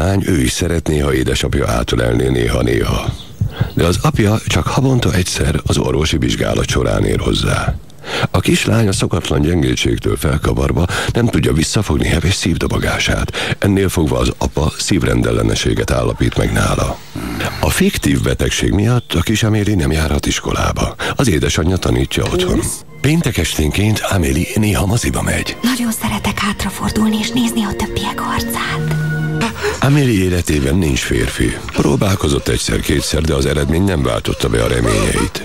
Kislány, ő is szeretné, ha édesapja átölelné néha-néha. De az apja csak havonta egyszer az orvosi vizsgálat során ér hozzá. A kislány a szokatlan gyengéltségtől felkavarva nem tudja visszafogni heves szívdobogását. Ennél fogva az apa szívrendellenességet állapít meg nála. A fiktív betegség miatt a kis Améli nem járhat iskolába. Az édesanyja tanítja otthon. Péntek esténként Améli néha moziba megy. Nagyon szeretek hátrafordulni és nézni a többiek arcát. Améli életében nincs férfi. Próbálkozott egyszer-kétszer, de az eredmény nem váltotta be a reményeit.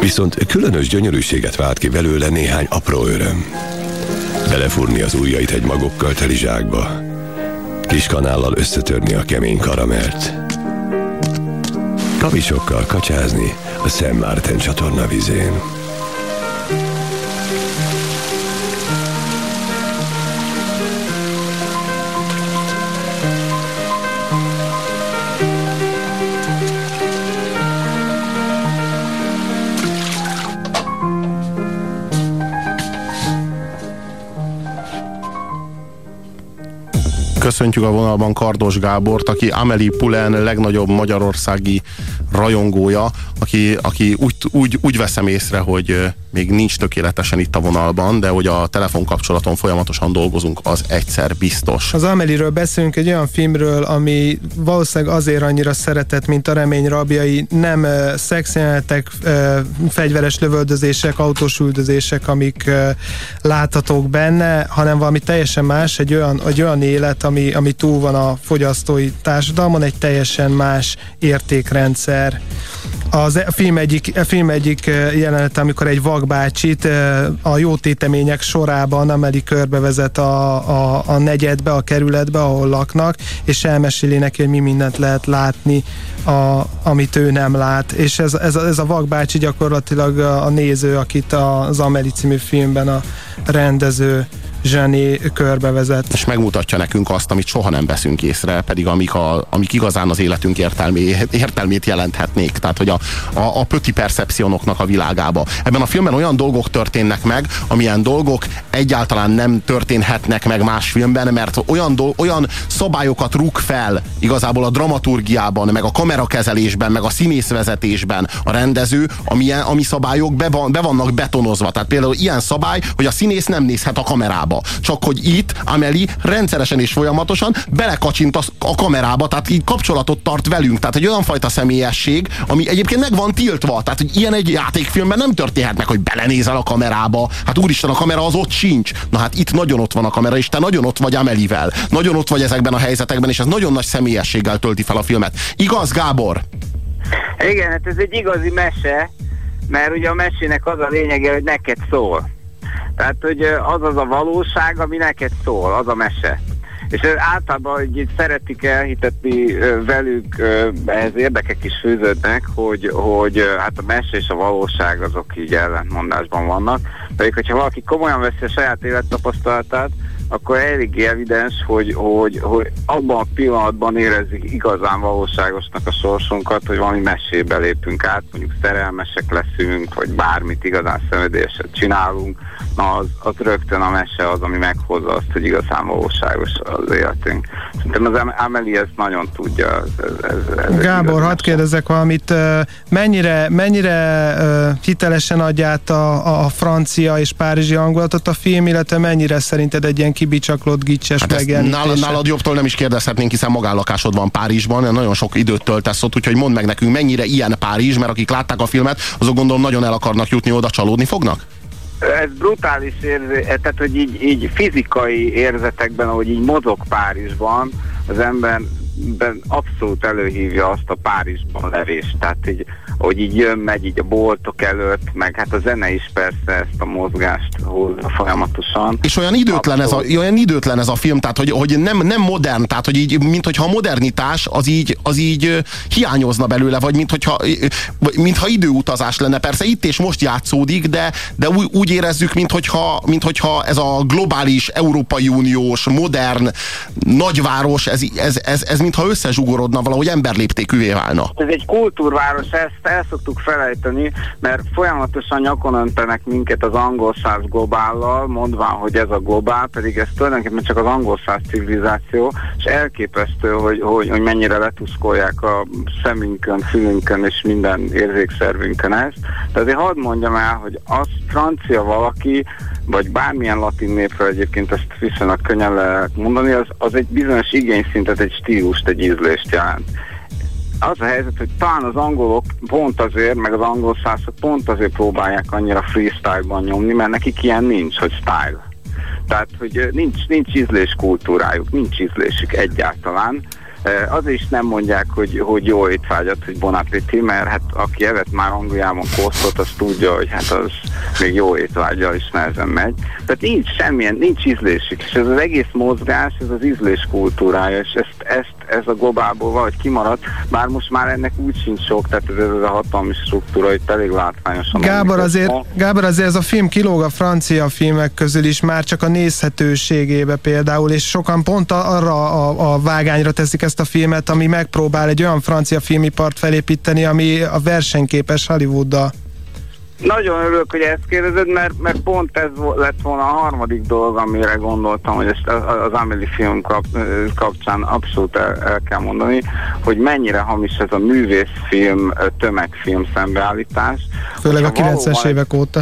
Viszont különös gyönyörűséget vált ki belőle néhány apró öröm. Belefúrni az ujjait egy magokkal teli zsákba. Kis kanállal összetörni a kemény karamelt. Kavisokkal kacsázni a Szent Márten csatorna vizén. Köszöntjük a vonalban Kardos Gábort, aki Amelie Pulen legnagyobb magyarországi rajongója, aki, aki úgy, úgy, úgy veszem észre, hogy még nincs tökéletesen itt a vonalban, de hogy a telefonkapcsolaton folyamatosan dolgozunk, az egyszer biztos. Az Ameliről beszélünk egy olyan filmről, ami valószínűleg azért annyira szeretett, mint a remény rabjai, nem uh, szexjelenetek, uh, fegyveres lövöldözések, autós üldözések, amik uh, láthatók benne, hanem valami teljesen más, egy olyan, egy olyan élet, ami, ami túl van a fogyasztói társadalmon, egy teljesen más értékrendszer. Az a film egyik, a film egyik jelenet, amikor egy vakbácsit a jó tétemények sorában Ameli körbevezet a, a, a negyedbe, a kerületbe, ahol laknak, és elmeséli neki, hogy mi mindent lehet látni, a, amit ő nem lát. És ez, ez, ez a vakbácsi gyakorlatilag a, a néző, akit az Ameli című filmben a rendező zseni körbevezet. És megmutatja nekünk azt, amit soha nem veszünk észre, pedig amik, a, amik igazán az életünk értelmé, értelmét jelenthetnék. Tehát, hogy a, a, a pöti percepcionoknak a világába. Ebben a filmben olyan dolgok történnek meg, amilyen dolgok egyáltalán nem történhetnek meg más filmben, mert olyan, do, olyan szabályokat rúg fel igazából a dramaturgiában, meg a kamerakezelésben, meg a színészvezetésben a rendező, amilyen, ami szabályok be, van, be vannak betonozva. Tehát például ilyen szabály, hogy a színész nem nézhet a kamerába kamerába. Csak hogy itt Ameli rendszeresen és folyamatosan belekacsint a, kamerába, tehát így kapcsolatot tart velünk. Tehát egy olyan fajta személyesség, ami egyébként meg van tiltva. Tehát, hogy ilyen egy játékfilmben nem történhet meg, hogy belenézel a kamerába. Hát úristen, a kamera az ott sincs. Na hát itt nagyon ott van a kamera, és te nagyon ott vagy Amelivel. Nagyon ott vagy ezekben a helyzetekben, és ez nagyon nagy személyességgel tölti fel a filmet. Igaz, Gábor? Igen, hát ez egy igazi mese, mert ugye a mesének az a lényege, hogy neked szól. Tehát, hogy az az a valóság, ami neked szól, az a mese. És általában hogy itt szeretik elhitetni velük, ehhez érdekek is fűződnek, hogy, hogy hát a mese és a valóság azok így ellentmondásban vannak. Pedig, hogyha valaki komolyan veszi a saját élettapasztalatát, akkor elég evidens, hogy, hogy, hogy abban a pillanatban érezzük igazán valóságosnak a sorsunkat, hogy valami mesébe lépünk át, mondjuk szerelmesek leszünk, vagy bármit igazán szenvedélyeset csinálunk, na az, az rögtön a mese az, ami meghozza azt, hogy igazán valóságos az életünk. Szerintem az Amelie ezt nagyon tudja. Ez, ez, ez Gábor, hadd kérdezek valamit. Mennyire, mennyire hitelesen adja át a, a francia és párizsi hangulatot a film, illetve mennyire szerinted egy ilyen kibicsaklott, gicses hát nálad, nálad jobbtól nem is kérdezhetnénk, hiszen magánlakásod van Párizsban, nagyon sok időt töltesz ott, úgyhogy mondd meg nekünk, mennyire ilyen Párizs, mert akik látták a filmet, azok gondolom nagyon el akarnak jutni oda, csalódni fognak? ez brutális érzé, tehát hogy így, így fizikai érzetekben, ahogy így mozog Párizsban, az ember abszolút előhívja azt a Párizsban levést. Tehát így hogy így jön, megy így a boltok előtt, meg hát a zene is persze ezt a mozgást hozza folyamatosan. És olyan időtlen, ez a, olyan időtlen ez a film, tehát hogy, hogy nem, nem modern, tehát hogy így, mint hogyha a modernitás az így, az így hiányozna belőle, vagy mint hogyha, mintha időutazás lenne. Persze itt és most játszódik, de, de úgy, úgy érezzük, mint hogyha, mint hogyha ez a globális, Európai Uniós, modern nagyváros, ez, ez, ez, ez mintha összezsugorodna, valahogy emberléptékűvé válna. Ez egy kultúrváros, ezt el szoktuk felejteni, mert folyamatosan nyakon öntenek minket az angol száz globállal, mondván, hogy ez a globál, pedig ez tulajdonképpen csak az angol száz civilizáció, és elképesztő, hogy, hogy, hogy mennyire letuszkolják a szemünkön, fülünkön és minden érzékszervünkön ezt. De azért hadd mondjam el, hogy az francia valaki, vagy bármilyen latin népről egyébként ezt viszonylag könnyen lehet mondani, az, az egy bizonyos igényszintet, egy stílust, egy ízlést jelent az a helyzet, hogy talán az angolok pont azért, meg az angol szászok pont azért próbálják annyira freestyle-ban nyomni, mert nekik ilyen nincs, hogy style. Tehát, hogy nincs, nincs ízlés kultúrájuk, nincs ízlésük egyáltalán. Azért is nem mondják, hogy, hogy jó étvágyat, hogy bon appétit, mert hát aki evett már Angliában kosztot, az tudja, hogy hát az még jó étvágyal is nehezen megy. Tehát nincs semmilyen, nincs ízlésük, és ez az egész mozgás, ez az ízlés kultúrája, és ezt, ezt ez a globálból valahogy kimaradt, bár most már ennek úgy sincs sok, tehát ez, ez a hatalmi struktúra itt elég látványosan. Gábor azért, Gábor azért ez a film kilóg a francia filmek közül is már csak a nézhetőségébe például, és sokan pont arra a, a vágányra teszik ezt a filmet, ami megpróbál egy olyan francia filmipart felépíteni, ami a versenyképes Hollywooddal. Nagyon örülök, hogy ezt kérdezed, mert, mert pont ez lett volna a harmadik dolog, amire gondoltam, hogy ezt az Amelie film kap, kapcsán abszolút el, el kell mondani, hogy mennyire hamis ez a művészfilm, tömegfilm szembeállítás. Főleg a 90-es évek óta.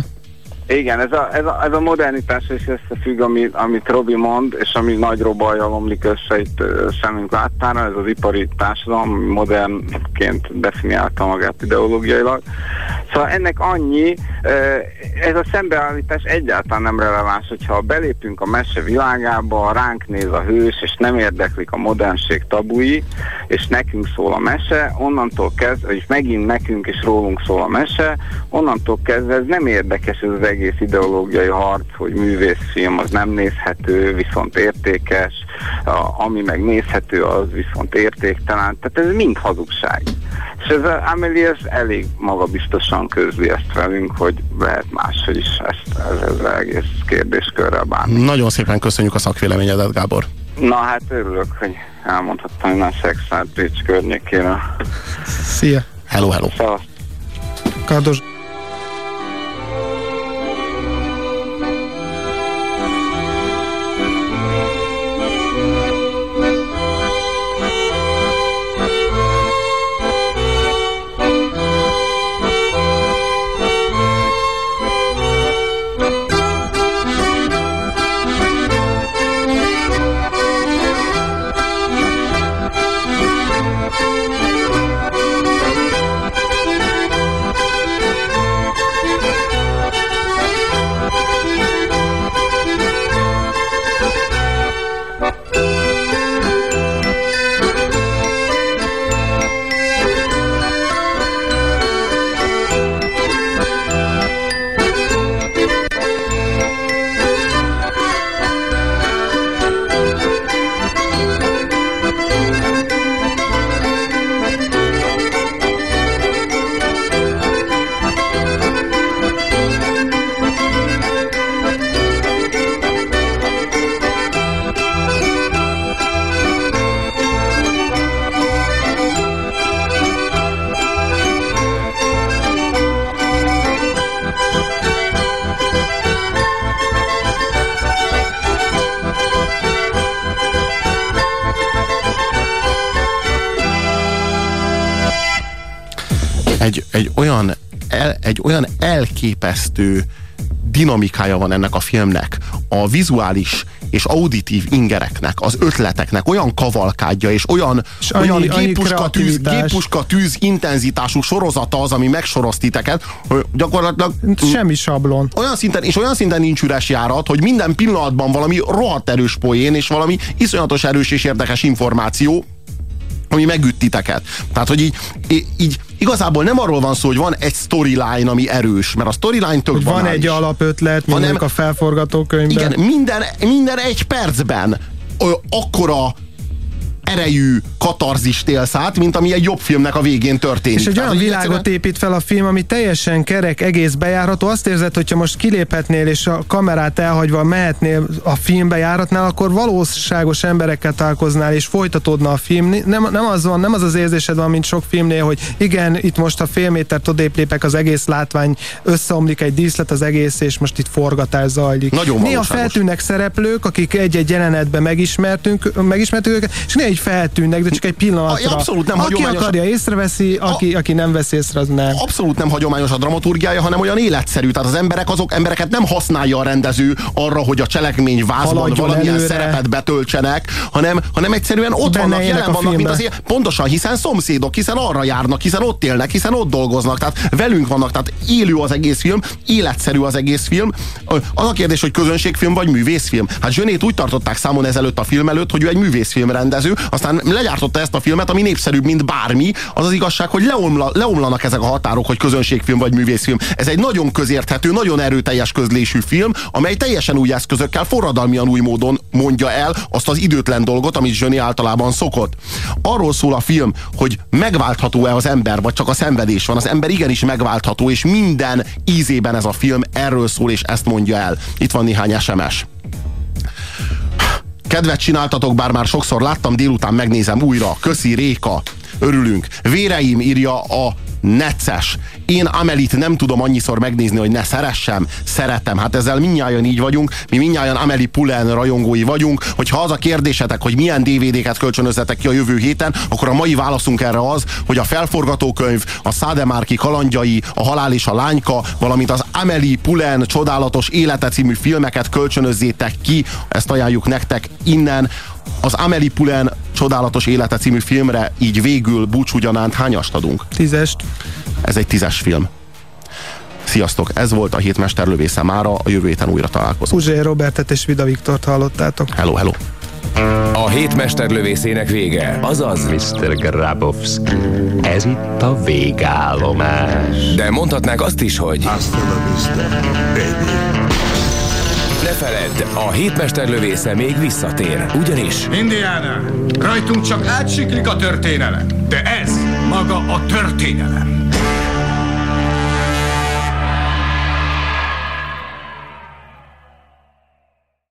Igen, ez a, ez a, ez a modernitás is összefügg, amit, amit Robi mond, és ami nagy robajjal omlik össze itt szemünk láttára, ez az ipari társadalom modernként definiálta magát ideológiailag. Szóval ennek annyi, ez a szembeállítás egyáltalán nem releváns, hogyha belépünk a mese világába, ránk néz a hős, és nem érdeklik a modernség tabui, és nekünk szól a mese, onnantól kezdve, és megint nekünk és rólunk szól a mese, onnantól kezdve ez nem érdekes ez az egész ideológiai harc, hogy művészfilm az nem nézhető, viszont értékes, a, ami meg nézhető, az viszont értéktelen. Tehát ez mind hazugság. És ez a Amelie ez elég magabiztosan közli ezt velünk, hogy lehet máshogy is ezt, ez, ez az egész kérdéskörrel bánni. Nagyon szépen köszönjük a szakvéleményedet, Gábor. Na hát örülök, hogy elmondhattam, hogy már szexált Pécs környékére. Szia! Hello, hello! Szavasz! Kardos egy, olyan el, egy olyan elképesztő dinamikája van ennek a filmnek. A vizuális és auditív ingereknek, az ötleteknek olyan kavalkádja és olyan, És olyan annyi gépuska, tűz, gépuska tűz intenzitású sorozata az, ami megsoroz titeket, hogy gyakorlatilag semmi sablon. olyan szinten, és olyan szinten nincs üres járat, hogy minden pillanatban valami rohadt erős poén, és valami iszonyatos erős és érdekes információ, ami megüt titeket. Tehát, hogy így, így igazából nem arról van szó, hogy van egy storyline, ami erős, mert a storyline tök Hogy van egy alapötlet, mondjuk a felforgatókönyvben. Igen, minden, minden egy percben ö, akkora erejű katarzist élsz át, mint ami egy jobb filmnek a végén történik. És egy olyan hogy világot egyszerűen- épít fel a film, ami teljesen kerek, egész bejárható. Azt érzed, hogyha most kiléphetnél és a kamerát elhagyva mehetnél a filmbe járatnál, akkor valóságos emberekkel találkoznál és folytatódna a film. Nem, nem, az van, nem az az érzésed van, mint sok filmnél, hogy igen, itt most a fél métert odébb lépek, az egész látvány összeomlik egy díszlet az egész, és most itt forgatás zajlik. Nagyon Néha valóságos. feltűnnek szereplők, akik egy-egy jelenetben megismertünk, megismertük őket, és néha így feltűnnek, de csak egy pillanatra. A- abszolút nem Aki hagyományos- akarja, észreveszi, aki, aki nem veszi észre, az nem. abszolút nem hagyományos a dramaturgiája, hanem olyan életszerű. Tehát az emberek azok embereket nem használja a rendező arra, hogy a cselekmény vázban Haladjon valamilyen előre. szerepet betöltsenek, hanem, hanem egyszerűen ott Benne vannak, jelen a vannak, mint filmbe. az ilyen, pontosan, hiszen szomszédok, hiszen arra járnak, hiszen ott élnek, hiszen ott dolgoznak, tehát velünk vannak, tehát élő az egész film, életszerű az egész film. Az a kérdés, hogy közönségfilm vagy művészfilm. Hát Zsönét úgy tartották számon ezelőtt a film előtt, hogy ő egy művészfilm rendező, aztán legyártotta ezt a filmet, ami népszerűbb, mint bármi. Az az igazság, hogy leomla, leomlanak ezek a határok, hogy közönségfilm vagy művészfilm. Ez egy nagyon közérthető, nagyon erőteljes közlésű film, amely teljesen új eszközökkel, forradalmian új módon mondja el azt az időtlen dolgot, amit Zsöni általában szokott. Arról szól a film, hogy megváltható-e az ember, vagy csak a szenvedés van. Az ember igenis megváltható, és minden ízében ez a film erről szól, és ezt mondja el. Itt van néhány SMS. Kedvet csináltatok, bár már sokszor láttam, délután megnézem újra. Köszi, Réka. Örülünk. Véreim írja a necces. Én Amelit nem tudom annyiszor megnézni, hogy ne szeressem, szeretem. Hát ezzel minnyáján így vagyunk, mi minnyáján Ameli Pulen rajongói vagyunk. Hogyha az a kérdésetek, hogy milyen DVD-ket kölcsönözzetek ki a jövő héten, akkor a mai válaszunk erre az, hogy a felforgatókönyv, a Szádemárki kalandjai, a Halál és a Lányka, valamint az Ameli Pulen csodálatos élete című filmeket kölcsönözzétek ki. Ezt ajánljuk nektek innen. Az Ameli Pulen csodálatos élete című filmre így végül búcsúgyanánt hányast adunk? Tízest. Ez egy tízes film. Sziasztok, ez volt a hét mesterlövésze mára, a jövő héten újra találkozunk. Uzsé Robertet és Vida Viktort hallottátok. Hello, hello. A hét mesterlövészének vége, azaz Mr. Grabowski, ez itt a végállomás. De mondhatnák azt is, hogy Ne feledd, a hétmesterlövésze még visszatér, ugyanis Indiana, rajtunk csak átsiklik a történelem, de ez maga a történelem.